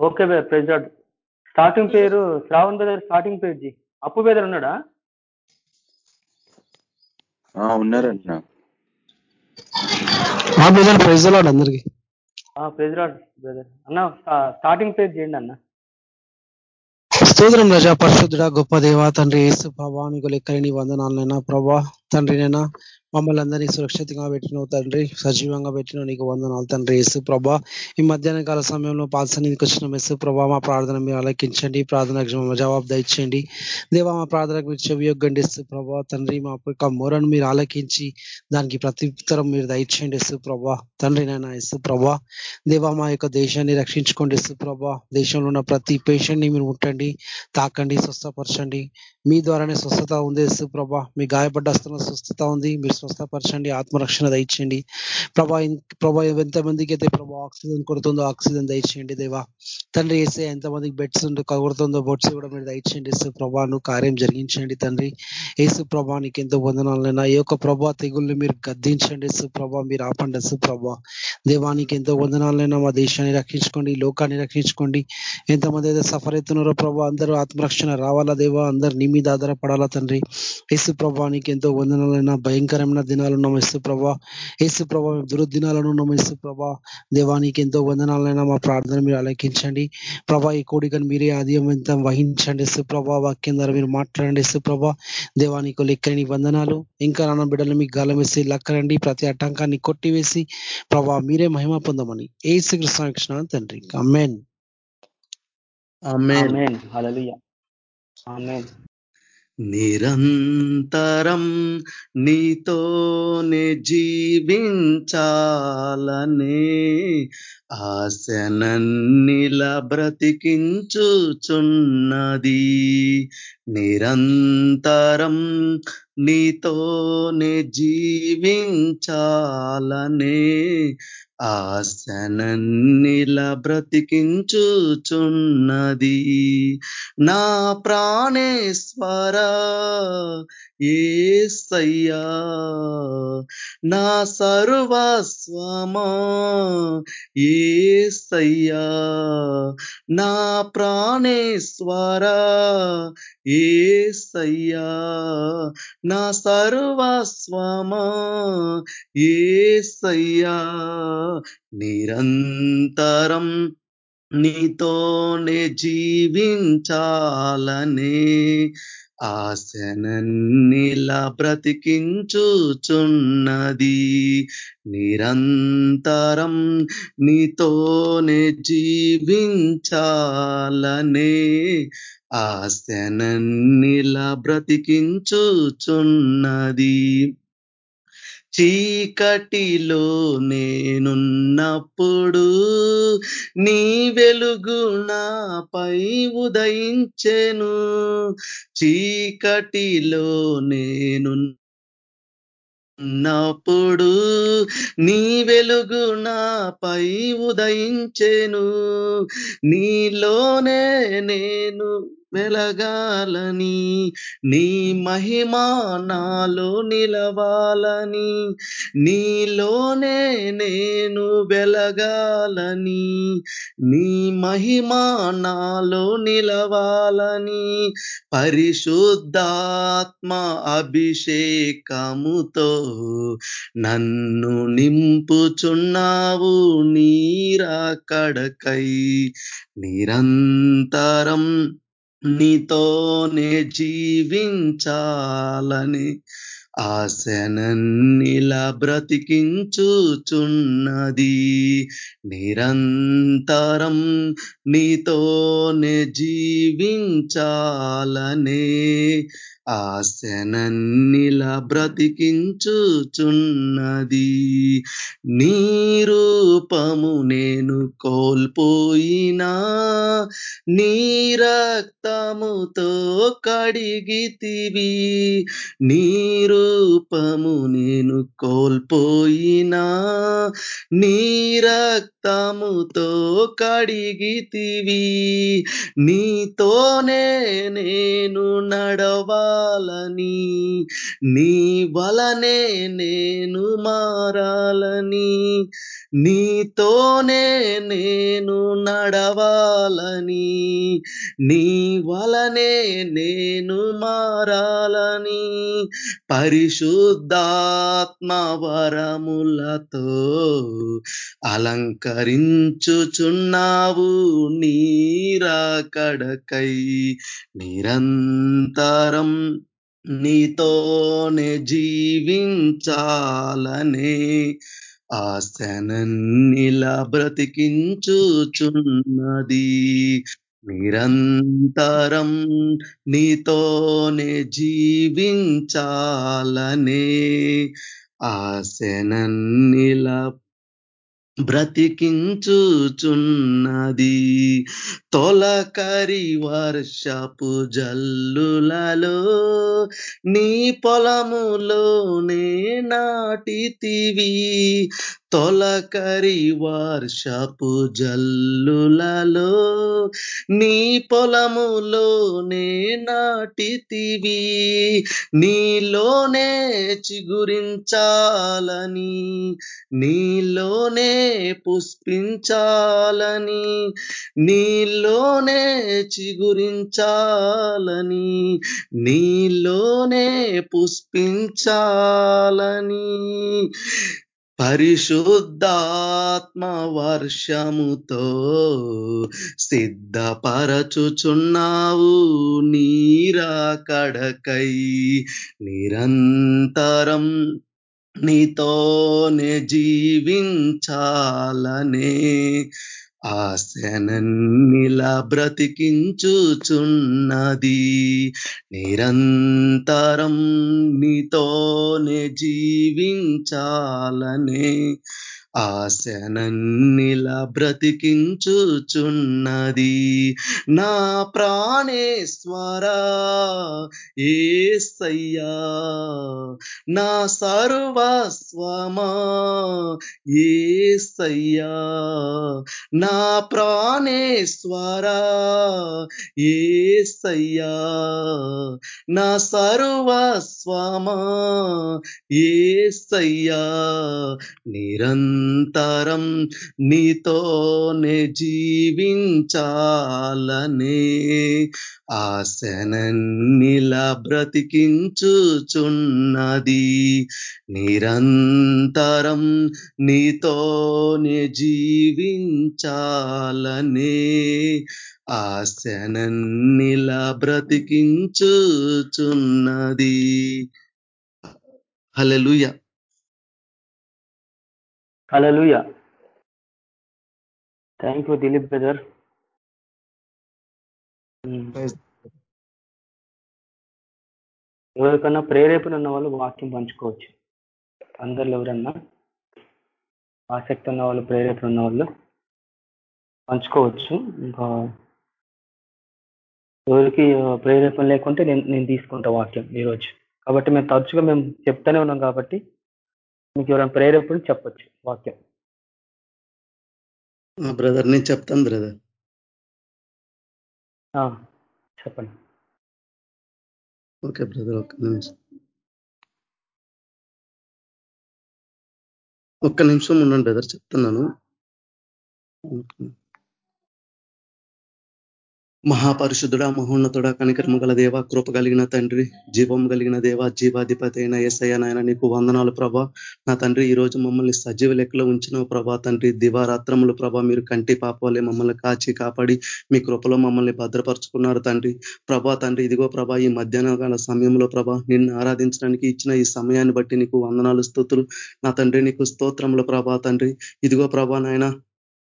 Okay brother praise lord starting పేరు Shravan brother starting పేరు G. అప్పు బ్రదర్ ఉన్నాడా? ఆ, ఉన్నారన్న. బ్రదర్ ప్రైజ్ లాడ్ అందరికి. Praise brother. అన్న స్టా- స్టార్టింగ్ పేరు చేయండి అన్న. స్తోత్రం రజా పరిశుద్ధుడ గొప్ప దేవ తండ్రి యేసు ప్రభా నీకు లెక్కలేని వందనాలనైనా ప్రభా. తండ్రినైనా మమ్మల్ని అందరినీ సురక్షితంగా పెట్టినవు తండ్రి. సజీవంగా పెట్టిన. నీకు వందనాలు తండ్రి యేసు ప్రభా ఈ మధ్యాహ్న కాల సమయంలో పాద వచ్చిన యేసు ప్రభా మా ప్రార్థన మీరు ఆలకించండి. ప్రార్థన జవాబు దయచేయండి. దేవా మా ప్రార్థనకు మీరు చెవియొగ్గండి యేసు ప్రభా తండ్రి మా యొక్క మొరను మీరు ఆలకించి దానికి ప్రత్యుత్తరం మీరు దయచేయండి ఎస్సు ప్రభా తండ్రినైనా యేసు ప్రభా దేవా మా యొక్క దేశాన్ని రక్షించుకోండి ఎస్సు ప్రభా దేశంలో ఉన్న ప్రతి పేషెంట్ని మీరు ముట్టండి తాకండి స్వస్థపరచండి. మీ ద్వారానే స్వస్థత ఉంది ఎస్సు ప్రభా మీ గాయపడ్డ హస్తంలో స్వస్థత ఉంది. మీరు స్వస్థపరచండి ఆత్మరక్షణ దయచేయండి. ప్రభా ప్రభా ఎంతమందికి అయితే ప్రభా ఆక్సిజన్ కొడుతుందో ఆక్సిజన్ దయచేయండి దేవా. తండ్రి వేసే ఎంతమందికి బెడ్స్ కొడుతుందో బొట్స్ కూడా మీరు దయచేయండి. యేసు ప్రభా కార్యం జరిగించండి తండ్రి. యేసు ప్రభా నీకు ఎంతో వందనాలైనా ఈ యొక్క ప్రభా తెగుల్ని మీరు గద్దించండి యేసు ప్రభా. మీరు ఆపండి యేసు ప్రభా. దేవానికి ఎంతో వందనాలైనా మా దేశాన్ని రక్షించుకోండి లోకాన్ని రక్షించుకోండి. ఎంతమంది అయితే సఫర్ అవుతున్నారో ప్రభా అందరూ ఆత్మరక్షణ రావాలా దేవా? అందరు నీ మీద ఆధారపడాలా తండ్రి? యేసు ప్రభానికి ఎంతో వందనాలైన భయంకరమైన దినాలు ఉన్నాం యేసు ప్రభా యేసు ప్రభా దురుదినాలను ఉన్నాం యేసు ప్రభా దేవానికి ఎంతో వందనాలైనా మా ప్రార్థన మీరు ఆలకించండి. ప్రభా ఈ కోడికను మీరే ఆదియమంతం వహించండి యేసు ప్రభా వాక్యం ద్వారా మీరు మాట్లాడండి యేసు ప్రభా దేవానికి లెక్కని వందనాలు ఇంకా నాన్న బిడ్డలు మీకు గాలం వేసి లక్కరండి ప్రతి అటంకాన్ని కొట్టివేసి ప్రభా మీరే మహిమ పొందమని ఏసు కృష్ణ తండ్రి. అమ్మేన్ హల్లెలూయా. ఆమేన్. నిరంతరం నీతోనే జీవించాలనే ఆశనన్నిల బ్రతికించుచున్నది. నిరంతరం నీతోనే జీవించాలనే ఆశనన్నిల బ్రతికించుచున్నది నా ప్రాణేశ్వర ఏసయ్యా నా సర్వస్వమా ఏసయ్యా నా ప్రాణేశ్వర ఏసయ్యా నా సర్వస్వమా ఏసయ్యా. నిరంతరం నీతోనే జీవించాలనే ఆశనన్నిలా బ్రతికించుచున్నది. నిరంతరం నీతోనే జీవించాలనే ఆశనన్నిలా బ్రతికించుచున్నది. చీకటిలో నేనున్నప్పుడు నీ వెలుగు నాపై ఉదయించెను. చీకటిలో నేను ఉన్నప్పుడు నీ వెలుగు నాపై ఉదయించెను. నీలోనే నేను వెలగాలని నీ మహిమ నాలో నిలవాలని నీలోనే నేను వెలగాలని నీ మహిమ నాలో నిలవాలని పరిశుద్ధాత్మ అభిషేకముతో నన్ను నింపుచున్నావు నీరాకడకై నిరంతరం నీతోనే జీవించాలని ఆశనన్నిలా బ్రతికించుచున్నది. నిరంతరం నీతోనే జీవించాలనే ఆశనన్నిలా బ్రతికించుచున్నది. నీ రూపము నేను కోల్పోయినా నీ రక్తముతో కడిగితివి. నీ రూపము నేను కోల్పోయినా నీ రక్తముతో కడిగితివి. నీతోనే నేను మారాలని నీ వలనే నేను మారాలని నీతోనే నేను నడవాలని నీ వలనే నేను మారాలని పరిశుద్ధాత్మ వరములతో అలంకరించుచున్నావు నీరాకడకై నిరంతరం నీతోనే జీవించాలనే ఆశనన్నిలా బ్రతికించుచున్నది. నిరంతరం నీతోనే జీవించాలనే ఆశనన్నిలా బ్రతికించుచున్నది. తొలకరి వర్షపు జల్లులలో నీ పొలములోనే నాటితివి. తొలకరి వర్షపు జల్లులలో నీ పొలములోనే నాటితివి. నీలోనే చిగురించాలని నీలోనే పుష్పించాలని నీలోనే చిగురించాలని నీలోనే పుష్పించాలని. పరిశుద్ధాత్మ వర్షముతో సిద్ధపరచుచున్నావు నీరాకడకై. నిరంతరం నీతోనే జీవించాలనే ఆశనన్నిలా బ్రతికించుచున్నది. నిరంతరం నీతోనే జీవించాలనే ఆశనన్నిలా బ్రతికించుచున్నది నా ప్రాణేశ్వరా ఏసయ్యా నా సర్వస్వమా ఏసయ్యా నా ప్రాణేశ్వర ఏసయ్యా నా సర్వస్వమా ఏసయ్యా నిరంతరం నీతోనే జీవించాలనే ఆశనన్నిలా బ్రతికించుచున్నది. నిరంతరం నీతోనే జీవించాలనే ఆశనన్నిలా బ్రతికించుచున్నది. Hallelujah. Hallelujah thank you Dilip brother ఎవరికన్నా ప్రేరేపణ ఉన్న వాళ్ళు వాక్యం పంచుకోవచ్చు. అందరిలో ఎవరన్నా ఆసక్తి ఉన్న వాళ్ళు ప్రేరేపణ ఉన్న వాళ్ళు పంచుకోవచ్చు. ఇంకా ఎవరికి ప్రేరేపణ లేకుంటే నేను నేను తీసుకుంటా వాక్యం ఈరోజు. కాబట్టి మేము తరచుగా మేము చెప్తానే ఉన్నాం కాబట్టి మీకు ఎవరైనా ప్రేరేపణ చెప్పొచ్చు వాక్యం. బ్రదర్ నేను చెప్తాను బ్రదర్. ఆ, చెప్పండి. ఓకే బ్రదర్ ఒక్క నిమిషం. ఒక్క నిమిషం ఉండండి బ్రదర్ చెప్తున్నాను. మహాపరిశుద్ధుడ మహోన్నతుడ కనికర్మ గల దేవ కృప కలిగిన తండ్రి జీవం కలిగిన దేవ జీవాధిపతి అయిన ఎస్ఐ నాయన నీకు వందనాలు ప్రభా. నా తండ్రి ఈ రోజు మమ్మల్ని సజీవ లెక్కలో ఉంచిన ప్రభా తండ్రి. దివారాత్రములు ప్రభా మీరు కంటి పాపాలే మమ్మల్ని కాచి కాపాడి మీ కృపలో మమ్మల్ని భద్రపరుచుకున్నారు తండ్రి. ప్రభా తండ్రి ఇదిగో ప్రభా ఈ మధ్యాహ్న కాల సమయంలో ప్రభా నిన్ను ఆరాధించడానికి ఇచ్చిన ఈ సమయాన్ని బట్టి నీకు వందనాలు స్థుతులు. నా తండ్రి నీకు స్తోత్రములు ప్రభా తండ్రి. ఇదిగో ప్రభా నాయన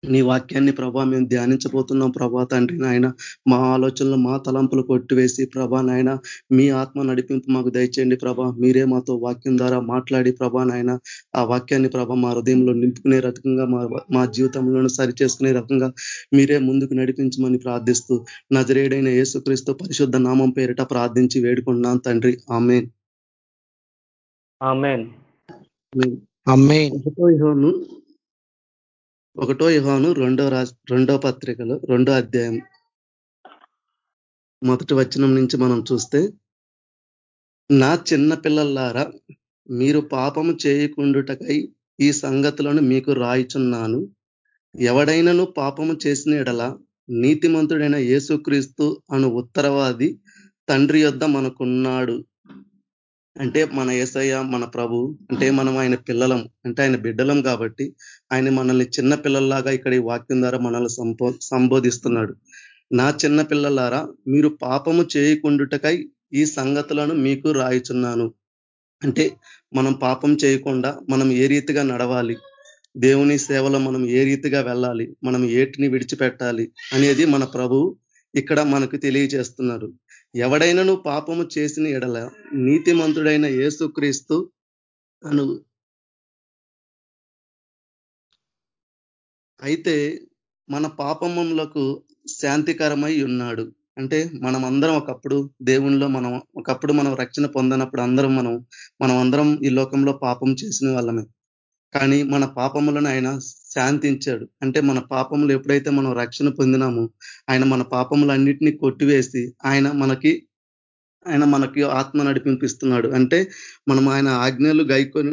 నీ వాక్యాన్ని ప్రభా మేము ధ్యానించబోతున్నాం ప్రభా తండ్రి నాయన. మా ఆలోచనలు మా తలంపులు కొట్టివేసి ప్రభా నాయన. మీ ఆత్మ నడిపింపు మాకు దయచేయండి ప్రభా. మీరే మాతో వాక్యం ద్వారా మాట్లాడి ప్రభా నాయన. ఆ వాక్యాన్ని ప్రభా మా హృదయంలో నింపుకునే రకంగా మా మా జీవితంలో సరి చేసుకునే రకంగా మీరే ముందుకు నడిపించమని ప్రార్థిస్తూ నజరేడైన యేసుక్రీస్తు పరిశుద్ధ నామం పేరిట ప్రార్థించి వేడుకుంటున్నాను తండ్రి. ఆమె ఆమెన్. అమ్మేన్ ఒకటో యుహాను రెండో రా రెండో పత్రికలో రెండో అధ్యాయం. మొదటి వచనం నుంచి మనం చూస్తే నా చిన్న పిల్లలారా మీరు పాపము చేయకుండుటకై ఈ సంగతులను మీకు రాయిచున్నాను. ఎవడైనను పాపము చేసిన ఎడల నీతిమంతుడైన యేసుక్రీస్తు అను ఉత్తరవాది తండ్రి యొద్ద మనకున్నాడు. అంటే మన ఏసయ్య మన ప్రభు అంటే మనం ఆయన పిల్లలం అంటే ఆయన బిడ్డలం కాబట్టి ఆయన మనల్ని చిన్న పిల్లల్లాగా ఇక్కడ ఈ వాక్యం ద్వారా మనల్ని సంబో సంబోధిస్తున్నాడు. నా చిన్న పిల్లలారా మీరు పాపము చేయకుండుటకై ఈ సంగతులను మీకు రాయిచున్నాను. అంటే మనం పాపం చేయకుండా మనం ఏ రీతిగా నడవాలి? దేవుని సేవలో మనం ఏ రీతిగా వెళ్ళాలి? మనం ఏటిని విడిచిపెట్టాలి? అనేది మన ప్రభు ఇక్కడ మనకు తెలియజేస్తున్నారు ఎవడైనను పాపము చేసిన ఎడల నీతిమంతుడైన యేసుక్రీస్తు అను అయితే మన పాపములకు శాంతికరమై ఉన్నాడు. అంటే మనం అందరం ఒకప్పుడు దేవునిలో మనం ఒకప్పుడు మనం రక్షణ పొందినప్పుడు అందరం మనం మనం అందరం ఈ లోకంలో పాపం చేసిన వాళ్ళమే. కానీ మన పాపములను ఆయన శాంతించాడు. అంటే మన పాపములు ఎప్పుడైతే మనం రక్షణ పొందినామో ఆయన మన పాపములన్నిటినీ కొట్టివేసి ఆయన మనకి ఆయన మనకి ఆత్మ నడిపింపిస్తున్నాడు. అంటే మనం ఆయన ఆజ్ఞలు గైకొని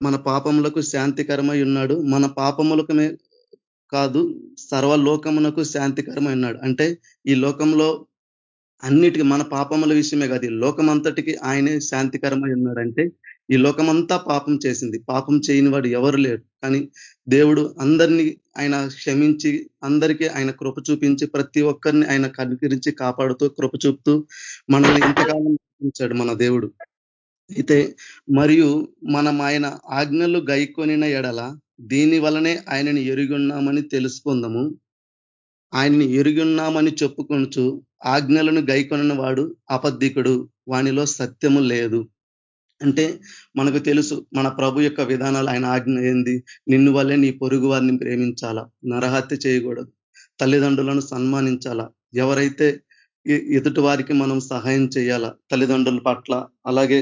మన పాపములకు శాంతికరమై ఉన్నాడు. మన పాపములకమే కాదు సర్వలోకమునకు శాంతికరమై ఉన్నాడు. అంటే ఈ లోకంలో అన్నిటికీ మన పాపముల విషయమే కాదు ఈ లోకమంతటికి ఆయనే శాంతికరమై ఉన్నాడంటే ఈ లోకమంతా పాపం చేసింది. పాపం చేయని వాడు ఎవరు లేరు. కానీ దేవుడు అందరినీ ఆయన క్షమించి అందరికీ ఆయన కృప చూపించి ప్రతి ఒక్కరిని ఆయన కనికరించి కాపాడుతూ కృప చూపుతూ మనల్ని ఇంతకాలం ఉంచాడు మన దేవుడు. అయితే మరియు మనం ఆయన ఆజ్ఞలు గైకొనిన ఎడల దీని వలనే ఆయనని ఎరుగున్నామని తెలుసుకుందాము. ఆయన్ని ఎరుగున్నామని చెప్పుకొనుచు ఆజ్ఞలను గైకొనిన వాడు అబద్ధికుడు వానిలో సత్యము లేదు. అంటే మనకు తెలుసు మన ప్రభు యొక్క విధానాలు ఆయన ఆజ్ఞ ఏంది? నిన్ను వల్లే నీ పొరుగు వారిని ప్రేమించాలా? నరహత్య చేయకూడదు. తల్లిదండ్రులను సన్మానించాలా? ఎవరైతే ఎదుటి వారికి మనం సహాయం చేయాలా? తల్లిదండ్రుల పట్ల? అలాగే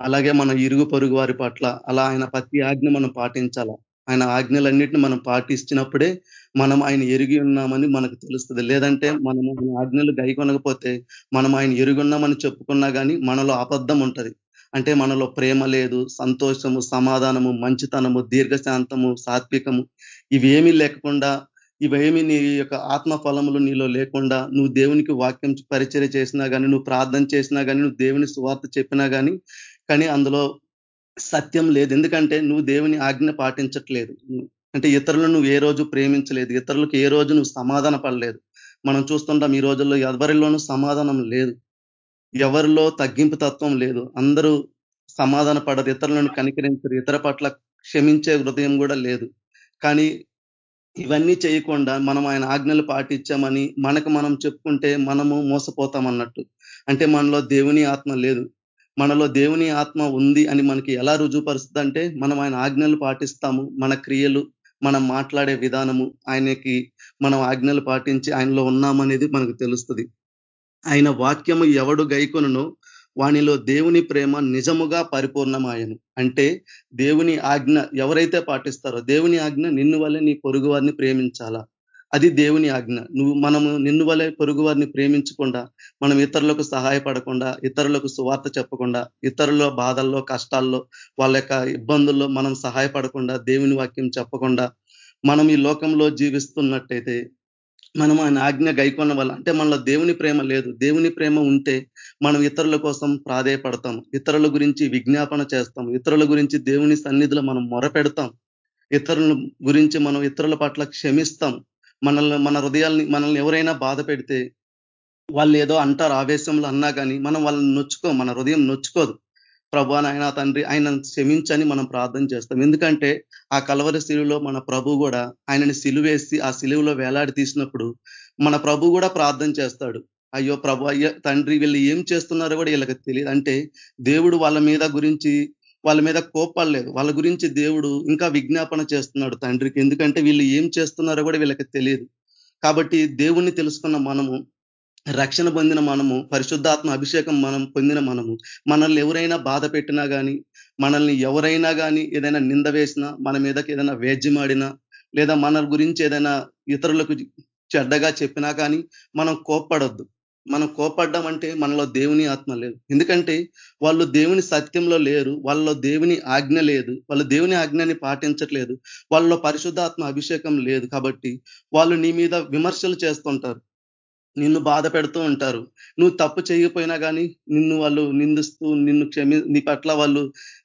అలాగే మన ఇరుగు పొరుగు వారి పట్ల? అలా ఆయన ప్రతి ఆజ్ఞ మనం పాటించాలా? ఆయన ఆజ్ఞలన్నింటినీ మనం పాటించినప్పుడే మనం ఆయన ఎరిగి ఉన్నామని మనకు తెలుస్తుంది. లేదంటే మనము ఆయన ఆజ్ఞలు గైకొనకపోతే మనం ఆయన ఎరుగున్నామని చెప్పుకున్నా కానీ మనలో అబద్ధం ఉంటుంది. అంటే మనలో ప్రేమ లేదు సంతోషము సమాధానము మంచితనము దీర్ఘశాంతము సాత్వికము ఇవేమీ లేకుండా ఇవేమి నీ యొక్క ఆత్మ ఫలములు నీలో లేకుండా నువ్వు దేవునికి వాక్యం పరిచయం చేసినా కానీ నువ్వు ప్రార్థన చేసినా కానీ నువ్వు దేవుని సువార్త చెప్పినా కానీ కానీ అందులో సత్యం లేదు. ఎందుకంటే నువ్వు దేవుని ఆజ్ఞ పాటించట్లేదు. అంటే ఇతరులను నువ్వు ఏ రోజు ప్రేమించలేదు. ఇతరులకు ఏ రోజు నువ్వు సమాధాన పడలేదు. మనం చూస్తుంటాం ఈ రోజుల్లో ఎవరిలోనూ సమాధానం లేదు. ఎవరిలో తగ్గింపు తత్వం లేదు. అందరూ సమాధాన పడరు. ఇతరులను కనికరించరు. ఇతర పట్ల క్షమించే హృదయం కూడా లేదు. కానీ ఇవన్నీ చేయకుండా మనం ఆయన ఆజ్ఞలు పాటించామని మనకు మనం చెప్పుకుంటే మనము మోసపోతాం అన్నట్టు అంటే మనలో దేవుని ఆత్మ లేదు. మనలో దేవుని ఆత్మ ఉంది అని మనకి ఎలా రుజువుపరుస్తుంది అంటే మనం ఆయన ఆజ్ఞలు పాటిస్తాము. మన క్రియలు మనం మాట్లాడే విధానము ఆయనకి మనం ఆజ్ఞలు పాటించి ఆయనలో ఉన్నామనేది మనకు తెలుస్తుంది. ఆయన వాక్యము ఎవడు గైకొనను వానిలో దేవుని ప్రేమ నిజముగా పరిపూర్ణమాయను. అంటే దేవుని ఆజ్ఞ ఎవరైతే పాటిస్తారో దేవుని ఆజ్ఞ నిన్ను వల్లే నీ పొరుగు వారిని ప్రేమించాలా? అది దేవుని ఆజ్ఞ. నువ్వు మనము నిన్ను వలె పొరుగు వారిని ప్రేమించకుండా మనం ఇతరులకు సహాయపడకుండా ఇతరులకు సువార్త చెప్పకుండా ఇతరుల బాధల్లో కష్టాల్లో వాళ్ళ యొక్క ఇబ్బందుల్లో మనం సహాయపడకుండా దేవుని వాక్యం చెప్పకుండా మనం ఈ లోకంలో జీవిస్తున్నట్టయితే మనం ఆయన ఆజ్ఞ గైకొన్న వల్ల అంటే మనలో దేవుని ప్రేమ లేదు. దేవుని ప్రేమ ఉంటే మనం ఇతరుల కోసం ప్రాధేయపడతాం. ఇతరుల గురించి విజ్ఞాపన చేస్తాం. ఇతరుల గురించి దేవుని సన్నిధిలో మనం మొరపెడతాం. ఇతరుల గురించి మనం ఇతరుల పట్ల క్షమిస్తాం. మనల్ని మన హృదయాల్ని మనల్ని ఎవరైనా బాధ పెడితే వాళ్ళు ఏదో అంటారు ఆవేశంలో అన్నా కానీ మనం వాళ్ళని నొచ్చుకో. మన హృదయం నొచ్చుకోదు. ప్రభు ఆయన తండ్రి ఆయన క్షమించని మనం ప్రార్థన చేస్తాం. ఎందుకంటే ఆ కలవరి శిలువలో మన ప్రభు కూడా ఆయనని సిలువేసి ఆ సిలువలో వేలాడి తీసినప్పుడు మన ప్రభు కూడా ప్రార్థన చేస్తాడు. అయ్యో ప్రభు అయ్యో తండ్రి వీళ్ళు ఏం చేస్తున్నారో కూడా వీళ్ళకి తెలియదు. అంటే దేవుడు వాళ్ళ మీద గురించి వాళ్ళ మీద కోపడలేదు వాళ్ళ గురించి దేవుడు ఇంకా విజ్ఞాపన చేస్తున్నాడు తండ్రికి. ఎందుకంటే వీళ్ళు ఏం చేస్తున్నారో కూడా వీళ్ళకి తెలియదు. కాబట్టి దేవుణ్ణి తెలుసుకున్న మనము రక్షణ పొందిన మనము పరిశుద్ధాత్మ అభిషేకం మనం పొందిన మనము మనల్ని ఎవరైనా బాధ పెట్టినా కానీ మనల్ని ఎవరైనా కానీ ఏదైనా నింద వేసినా మన మీదకి ఏదైనా వేద్యమాడినా లేదా మన గురించి ఏదైనా ఇతరులకు చెడ్డగా చెప్పినా కానీ మనం కోప్పడొద్దు. మనం కోపడ్డం అంటే మనలో దేవుని ఆత్మ లేదు. ఎందుకంటే వాళ్ళు దేవుని సత్యంలో లేరు వాళ్ళలో దేవుని ఆజ్ఞ లేదు వాళ్ళు దేవుని ఆజ్ఞని పాటించట్లేదు వాళ్ళలో పరిశుద్ధాత్మ అభిషేకం లేదు కాబట్టి వాళ్ళు నీ మీద విమర్శలు చేస్తుంటారు. నిన్ను బాధ పెడుతూ ఉంటారు. నువ్వు తప్పు చేయకపోయినా కానీ నిన్ను వాళ్ళు నిందిస్తూ నిన్ను క్షమి నీ పట్ల వాళ్ళు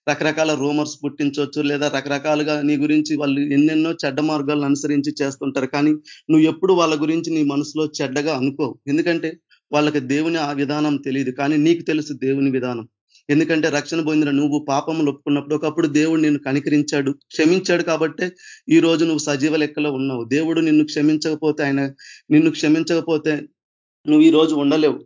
రకరకాల రూమర్స్ పుట్టించవచ్చు లేదా రకరకాలుగా నీ గురించి వాళ్ళు ఎన్నెన్నో చెడ్డ మార్గాలను అనుసరించి చేస్తుంటారు. కానీ నువ్వు ఎప్పుడు వాళ్ళ గురించి నీ మనసులో చెడ్డగా అనుకోవు. ఎందుకంటే వాళ్ళకి దేవుని ఆ విధానం తెలియదు కానీ నీకు తెలుసు దేవుని విధానం. ఎందుకంటే రక్షణ పొందిన నువ్వు పాపములు ఒప్పుకున్నప్పుడు ఒకప్పుడు దేవుడు నిన్ను కనికరించాడు క్షమించాడు కాబట్టే ఈ రోజు నువ్వు సజీవ లెక్కలో ఉన్నావు. దేవుడు నిన్ను క్షమించకపోతే ఆయన నిన్ను క్షమించకపోతే నువ్వు ఈ రోజు ఉండలేవు.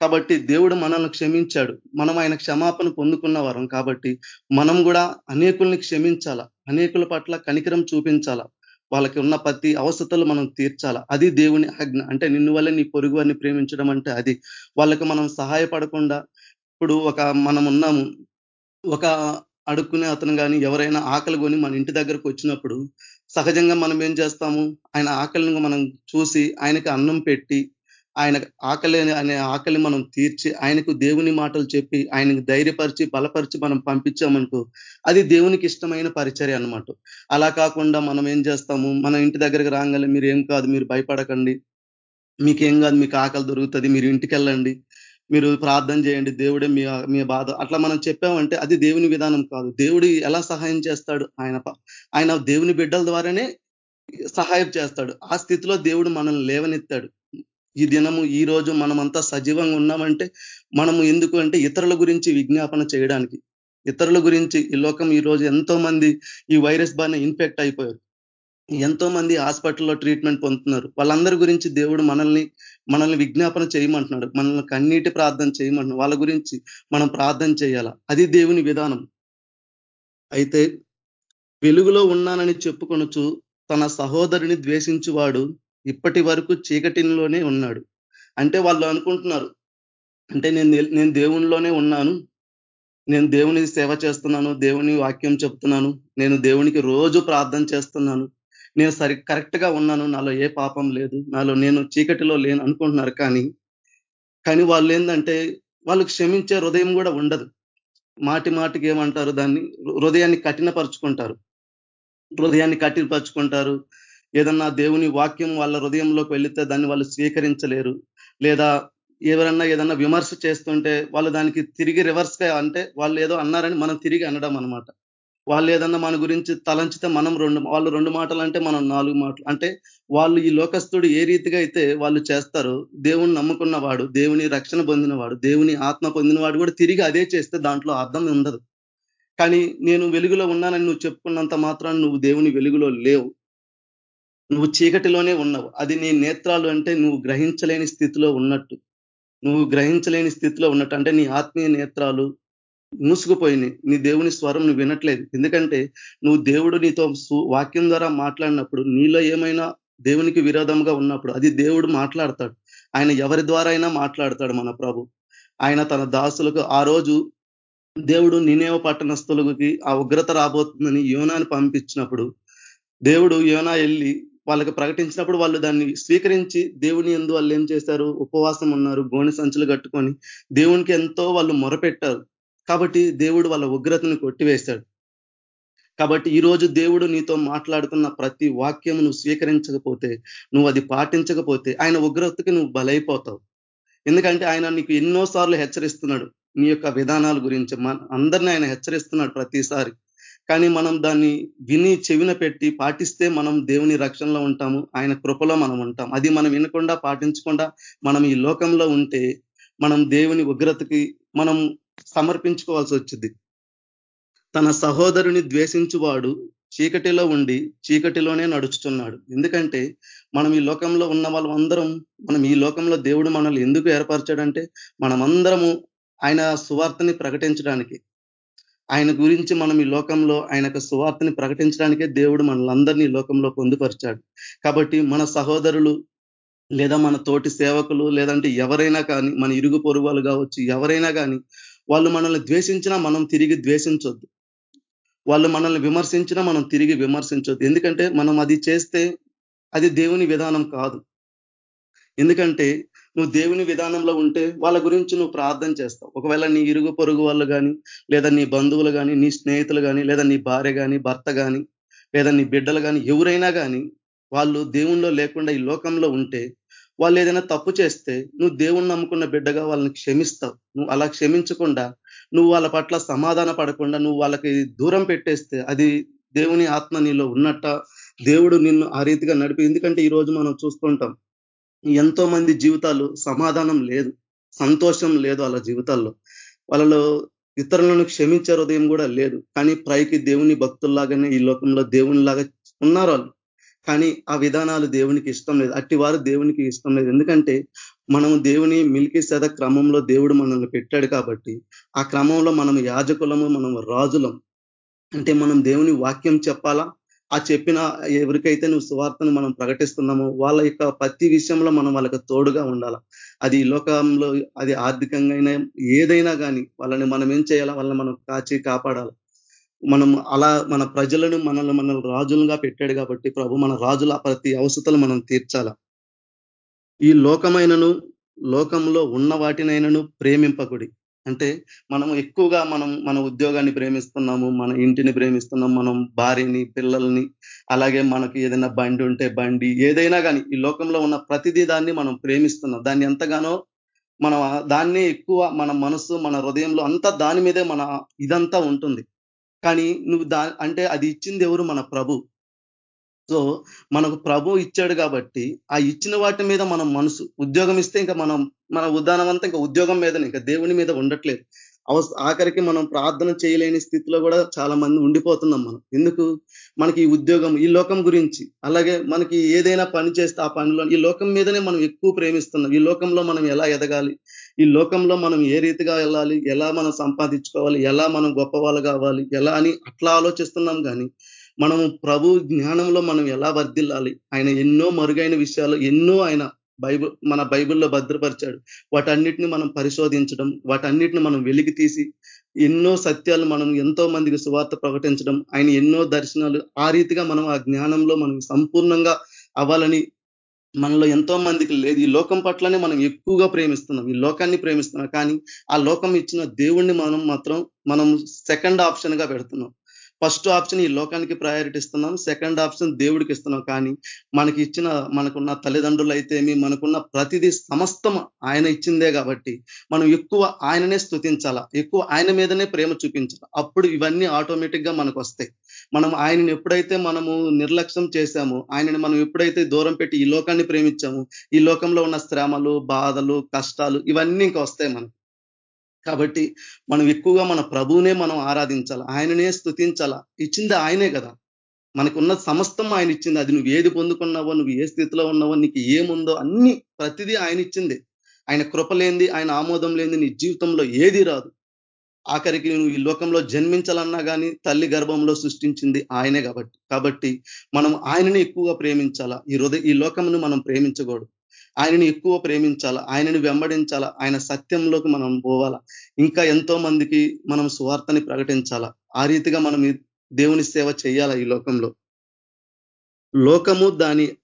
కాబట్టి దేవుడు మనల్ని క్షమించాడు. మనం ఆయన క్షమాపణ పొందుకున్న వారం కాబట్టి మనం కూడా అనేకుల్ని క్షమించాల? అనేకుల పట్ల కనికరం చూపించాల? వాళ్ళకి ఉన్న ప్రతి అవసరతలు మనం తీర్చాల? అది దేవుని ఆజ్ఞ. అంటే నిన్ను వల్ల నీ పొరుగు వారిని ప్రేమించడం అంటే అది. వాళ్ళకి మనం సహాయపడకుండా ఇప్పుడు ఒక మనం ఉన్నాము ఒక అడుక్కునే అతను కానీ ఎవరైనా ఆకలి కొని మన ఇంటి దగ్గరకు వచ్చినప్పుడు సహజంగా మనం ఏం చేస్తాము? ఆయన ఆకలిని మనం చూసి ఆయనకి అన్నం పెట్టి ఆయన ఆకలి అనే ఆకలి మనం తీర్చి ఆయనకు దేవుని మాటలు చెప్పి ఆయనకు ధైర్యపరిచి బలపరిచి మనం పంపించామనుకో అది దేవునికి ఇష్టమైన పరిచర్య అనమాట అలా కాకుండా మనం ఏం చేస్తాము? మన ఇంటి దగ్గరకు రాగానే మీరు ఏం కాదు మీరు భయపడకండి. మీకేం కాదు మీకు ఆకలి దొరుకుతుంది మీరు ఇంటికి వెళ్ళండి మీరు ప్రార్థన చేయండి దేవుడే మీ మీ బాధ. అట్లా మనం చెప్పామంటే అది దేవుని విధానం కాదు. దేవుడు ఎలా సహాయం చేస్తాడు? ఆయన ఆయన దేవుని బిడ్డల ద్వారానే సహాయం చేస్తాడు. ఆ స్థితిలో దేవుడు మనల్ని లేవనెత్తాడు. ఈ దినము ఈ రోజు మనమంతా సజీవంగా ఉన్నామంటే మనము ఎందుకు అంటే ఇతరుల గురించి విజ్ఞాపన చేయడానికి. ఇతరుల గురించి ఈ లోకం ఈ రోజు ఎంతో మంది ఈ వైరస్ బారిన ఇన్ఫెక్ట్ అయిపోయారు. ఎంతో మంది హాస్పిటల్లో ట్రీట్మెంట్ పొందుతున్నారు. వాళ్ళందరి గురించి దేవుడు మనల్ని మనల్ని విజ్ఞాపన చేయమంటున్నాడు. మనల్ని కన్నీటి ప్రార్థన చేయమంటున్నాడు. వాళ్ళ గురించి మనం ప్రార్థన చేయాల? అది దేవుని విధానం. అయితే వెలుగులో ఉన్నానని చెప్పుకొనొచ్చు తన సహోదరుని ద్వేషించువాడు ఇప్పటి వరకు చీకటిలోనే ఉన్నాడు. అంటే వాళ్ళు అనుకుంటున్నారు అంటే నేను నేను దేవునిలోనే ఉన్నాను నేను దేవుని సేవ చేస్తున్నాను దేవుని వాక్యం చెప్తున్నాను నేను దేవునికి రోజు ప్రార్థన చేస్తున్నాను నేను సరి కరెక్ట్గా ఉన్నాను నాలో ఏ పాపం లేదు నాలో నేను చీకటిలో లేను అనుకుంటున్నారు కానీ కానీ వాళ్ళు ఏంటంటే వాళ్ళు క్షమించే హృదయం కూడా ఉండదు. మాటి మాటికి ఏమంటారు దాన్ని? హృదయాన్ని కఠినపరుచుకుంటారు. హృదయాన్ని కఠినపరుచుకుంటారు. ఏదన్నా దేవుని వాక్యం వాళ్ళ హృదయంలోకి వెళితే దాన్ని వాళ్ళు స్వీకరించలేరు. లేదా ఎవరన్నా ఏదన్నా విమర్శ చేస్తుంటే వాళ్ళు దానికి తిరిగి రివర్స్గా అంటే వాళ్ళు ఏదో అన్నారని మనం తిరిగి అనడం అనమాట వాళ్ళు ఏదన్నా మన గురించి తలంచితే మనం రెండు వాళ్ళు రెండు మాటలు అంటే మనం నాలుగు మాటలు. అంటే వాళ్ళు ఈ లోకస్తుడు ఏ రీతిగా అయితే వాళ్ళు చేస్తారో దేవుని నమ్ముకున్నవాడు దేవుని రక్షణ పొందినవాడు దేవుని ఆత్మ పొందినవాడు కూడా తిరిగి అదే చేస్తే దాంట్లో అర్థం ఉండదు. కానీ నేను వెలుగులో ఉన్నానని నువ్వు చెప్పుకున్నంత మాత్రాన్ని నువ్వు దేవుని వెలుగులో లేవు. నువ్వు చీకటిలోనే ఉన్నావు. అది నీ నేత్రాలు అంటే నువ్వు గ్రహించలేని స్థితిలో ఉన్నట్టు. నువ్వు గ్రహించలేని స్థితిలో ఉన్నట్టు. అంటే నీ ఆత్మీయ నేత్రాలు మూసుకుపోయినాయి నీ దేవుని స్వరం నువ్వు వినట్లేదు. ఎందుకంటే నువ్వు దేవుడు నీతో వాక్యం ద్వారా మాట్లాడినప్పుడు నీలో ఏమైనా దేవునికి విరోధంగా ఉన్నప్పుడు అది దేవుడు మాట్లాడతాడు. ఆయన ఎవరి ద్వారా అయినా మాట్లాడతాడు మన ప్రభు. ఆయన తన దాసులకు ఆ రోజు దేవుడు నినేవ పట్టణస్థులకి ఆ ఉగ్రత రాబోతుందని యోనాని పంపించినప్పుడు దేవుడు యోనా వెళ్ళి వాళ్ళకి ప్రకటించినప్పుడు వాళ్ళు దాన్ని స్వీకరించి దేవుని ఎందు వాళ్ళు ఏం చేశారు ఉపవాసం ఉన్నారు గోని సంచులు కట్టుకొని దేవునికి ఎంతో వాళ్ళు మొరపెట్టారు. కాబట్టి దేవుడు వాళ్ళ ఉగ్రతను కొట్టివేశాడు కాబట్టి ఈ రోజు దేవుడు నీతో మాట్లాడుతున్న ప్రతి వాక్యం నువ్వు స్వీకరించకపోతే నువ్వు అది పాటించకపోతే ఆయన ఉగ్రతకి నువ్వు బలైపోతావు. ఎందుకంటే ఆయన నీకు ఎన్నోసార్లు హెచ్చరిస్తున్నాడు. నీ యొక్క విధానాల గురించి అందరినీ ఆయన హెచ్చరిస్తున్నాడు ప్రతిసారి. కానీ మనం దాన్ని విని చెవిన పెట్టి పాటిస్తే మనం దేవుని రక్షణలో ఉంటాము ఆయన కృపలో మనం ఉంటాం. అది మనం వినకుండా పాటించకుండా మనం ఈ లోకంలో ఉంటే మనం దేవుని ఉగ్రతకి మనం సమర్పించుకోవాల్సి వచ్చింది. తన సహోదరుని ద్వేషించువాడు చీకటిలో ఉండి చీకటిలోనే నడుచుతున్నాడు. ఎందుకంటే మనం ఈ లోకంలో ఉన్న వాళ్ళందరం మనం ఈ లోకంలో దేవుడు మనల్ని ఎందుకు ఏర్పరచాడంటే మనమందరము ఆయన సువార్తని ప్రకటించడానికి. ఆయన గురించి మనం ఈ లోకంలో ఆయన సువార్తని ప్రకటించడానికే దేవుడు మనలందరినీ లోకంలో పొందుపరిచాడు. కాబట్టి మన సహోదరులు లేదా మన తోటి సేవకులు లేదంటే ఎవరైనా కానీ మన ఇరుగు పొరుగు కావచ్చు ఎవరైనా కానీ వాళ్ళు మనల్ని ద్వేషించినా మనం తిరిగి ద్వేషించొద్దు. వాళ్ళు మనల్ని విమర్శించినా మనం తిరిగి విమర్శించొద్దు. ఎందుకంటే మనం అది చేస్తే అది దేవుని విధానం కాదు. ఎందుకంటే నువ్వు దేవుని విధానంలో ఉంటే వాళ్ళ గురించి నువ్వు ప్రార్థన చేస్తావు. ఒకవేళ నీ ఇరుగు పొరుగు వాళ్ళు కానీ లేదా నీ బంధువులు కానీ నీ స్నేహితులు కానీ లేదా నీ భార్య కానీ భర్త కానీ లేదా నీ బిడ్డలు కానీ ఎవరైనా కానీ వాళ్ళు దేవుణ్ణిలో లేకుండా ఈ లోకంలో ఉంటే వాళ్ళు ఏదైనా తప్పు చేస్తే నువ్వు దేవుణ్ణి నమ్ముకున్న బిడ్డగా వాళ్ళని క్షమిస్తావు. నువ్వు అలా క్షమించకుండా నువ్వు వాళ్ళ పట్ల సమాధాన పడకుండా నువ్వు వాళ్ళకి దూరం పెట్టేస్తే అది దేవుని ఆత్మ నీలో ఉన్నట్ట దేవుడు నిన్ను ఆ రీతిగా నడిపి. ఎందుకంటే ఈ రోజు మనం చూస్తుంటాం ఎంతో మంది జీవితాలు సమాధానం లేదు సంతోషం లేదు వాళ్ళ జీవితాల్లో. వాళ్ళలో ఇతరులను క్షమించే హృదయం కూడా లేదు. కానీ పైకి దేవుని భక్తుల్లాగానే ఈ లోకంలో దేవునిలాగా ఉన్నారు వాళ్ళు. కానీ ఆ విధానాలు దేవునికి ఇష్టం లేదు. అట్టి వారు దేవునికి ఇష్టం లేదు. ఎందుకంటే మనం దేవుని మిల్కి సద క్రమంలో దేవుడు మనల్ని పెట్టాడు కాబట్టి ఆ క్రమంలో మనం యాజకులము మనం రాజులం. అంటే మనం దేవుని వాక్యం చెప్పాలా? ఆ చెప్పిన ఎవరికైతే నువ్వు సువార్తను మనం ప్రకటిస్తున్నామో వాళ్ళ యొక్క ప్రతి విషయంలో మనం వాళ్ళకి తోడుగా ఉండాలా? అది లోకంలో అది ఆర్థికంగా ఏదైనా కానీ వాళ్ళని మనం ఏం చేయాలా? వాళ్ళని మనం కాచి కాపాడాలి? మనం అలా మన ప్రజలను మనల్ని మనల్ని రాజులుగా పెట్టాడు కాబట్టి ప్రభు మన రాజుల ప్రతి అవసతలు మనం తీర్చాల? ఈ లోకమైనను లోకంలో ఉన్న వాటినైనను ప్రేమింపకుడి. అంటే మనం ఎక్కువగా మనం మన ఉద్యోగాన్ని ప్రేమిస్తున్నాము మన ఇంటిని ప్రేమిస్తున్నాం మనం భార్యని పిల్లల్ని అలాగే మనకి ఏదైనా బండి ఉంటే బండి ఏదైనా కానీ ఈ లోకంలో ఉన్న ప్రతిదీ దాన్ని మనం ప్రేమిస్తున్నాం. దాన్ని ఎంతగానో మనం దాన్ని ఎక్కువ మన మనసు మన హృదయంలో అంతా దాని మీదే మన ఇదంతా ఉంటుంది. కానీ నువ్వు దా అంటే అది ఇచ్చింది ఎవరు? మన ప్రభు. సో మనకు ప్రభు ఇచ్చాడు కాబట్టి ఆ ఇచ్చిన వాటి మీద మనం మనసు ఉద్యోగం ఇస్తే ఇంకా మనం మన ఉదాహరణ అంతా ఇంకా ఉద్యోగం మీద ఇంకా దేవుని మీద ఉండట్లేదు. అవస్ ఆఖరికి మనం ప్రార్థన చేయలేని స్థితిలో కూడా చాలా మంది ఉండిపోతున్నాం మనం. ఎందుకు? మనకి ఈ ఉద్యోగం ఈ లోకం గురించి. అలాగే మనకి ఏదైనా పని చేస్తే ఆ పనిలో ఈ లోకం మీదనే మనం ఎక్కువ ప్రేమిస్తున్నాం. ఈ లోకంలో మనం ఎలా ఎదగాలి? ఈ లోకంలో మనం ఏ రీతిగా వెళ్ళాలి? ఎలా మనం సంపాదించుకోవాలి? ఎలా మనం గొప్ప కావాలి? ఎలా అని అట్లా ఆలోచిస్తున్నాం కానీ మనము ప్రభు జ్ఞానంలో మనం ఎలా వర్దిల్లాలి ఆయన ఎన్నో మరుగైన విషయాలు ఎన్నో ఆయన బైబుల్ మన బైబిల్లో భద్రపరిచాడు. వాటన్నిటిని మనం పరిశోధించడం వాటన్నిటిని మనం వెలికి తీసి ఎన్నో సత్యాలు మనం ఎంతో మందికి సువార్త ప్రకటించడం ఆయన ఎన్నో దర్శనాలు ఆ రీతిగా మనం ఆ జ్ఞానంలో మనం సంపూర్ణంగా అవ్వాలని మనలో ఎంతో మందికి లేదు. ఈ లోకం పట్లనే మనం ఎక్కువగా ప్రేమిస్తున్నాం. ఈ లోకాన్ని ప్రేమిస్తున్నాం. కానీ ఆ లోకం ఇచ్చిన దేవుణ్ణి మనం మాత్రం మనం సెకండ్ ఆప్షన్గా పెడుతున్నాం. ఫస్ట్ ఆప్షన్ ఈ లోకానికి ప్రయారిటీ ఇస్తున్నాం. సెకండ్ ఆప్షన్ దేవుడికి ఇస్తున్నాం. కానీ మనకి ఇచ్చిన మనకున్న తల్లిదండ్రులు అయితేమి మనకున్న ప్రతిదీ సమస్తం ఆయన ఇచ్చిందే కాబట్టి మనం ఎక్కువ ఆయననే స్థుతించాలా ఎక్కువ ఆయన మీదనే ప్రేమ చూపించాలి? అప్పుడు ఇవన్నీ ఆటోమేటిక్గా మనకు వస్తాయి. మనం ఆయనని ఎప్పుడైతే మనము నిర్లక్ష్యం చేశామో ఆయనని మనం ఎప్పుడైతే దూరం పెట్టి ఈ లోకాన్ని ప్రేమించామో ఈ లోకంలో ఉన్న శ్రమలు బాధలు కష్టాలు ఇవన్నీ ఇంకా వస్తాయి మనకు. కాబట్టి మనం ఎక్కువగా మన ప్రభువునే మనం ఆరాధించాలి? ఆయననే స్థుతించాల ఇచ్చింది ఆయనే కదా. మనకున్న సమస్తం ఆయన ఇచ్చింది. అది నువ్వు ఏది పొందుకున్నావో నువ్వు ఏ స్థితిలో ఉన్నావో నీకు ఏముందో అన్ని ప్రతిదీ ఆయన ఇచ్చింది. ఆయన కృప లేనిది ఆయన ఆమోదం లేనిది నీ జీవితంలో ఏది రాదు. ఆఖరికి నువ్వు ఈ లోకంలో జన్మించాలన్నా కానీ తల్లి గర్భంలో సృష్టించింది ఆయనే కాబట్టి. కాబట్టి మనం ఆయనని ఎక్కువగా ప్రేమించాలా? ఈ హృదయ ఈ లోకంను మనం ప్రేమించకూడదు. ఆయనని ఎక్కువ ప్రేమించాలా? ఆయనని వెంబడించాలా? ఆయన సత్యంలోకి మనం పోవాలా? ఇంకా ఎంతో మందికి మనం సువార్తని ప్రకటించాలా? ఆ రీతిగా మనం దేవుని సేవ చేయాలా ఈ లోకంలో? లోకము దాని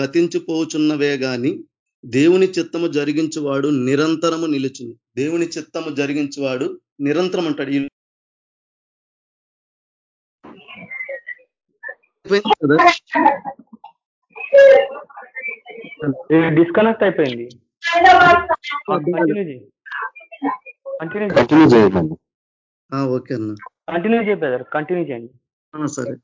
గతించిపోచున్నవే గాని దేవుని చిత్తము జరిగించువాడు నిరంతరము నిలుచును. దేవుని చిత్తము జరిగించువాడు నిరంతరం అంటాడు. డిస్కనెక్ట్ అయిపోయింది. కంటిన్యూ కంటిన్యూ చేయండి ఓకే అన్న. కంటిన్యూ చేయలేదు కంటిన్యూ చేయండి. సరే.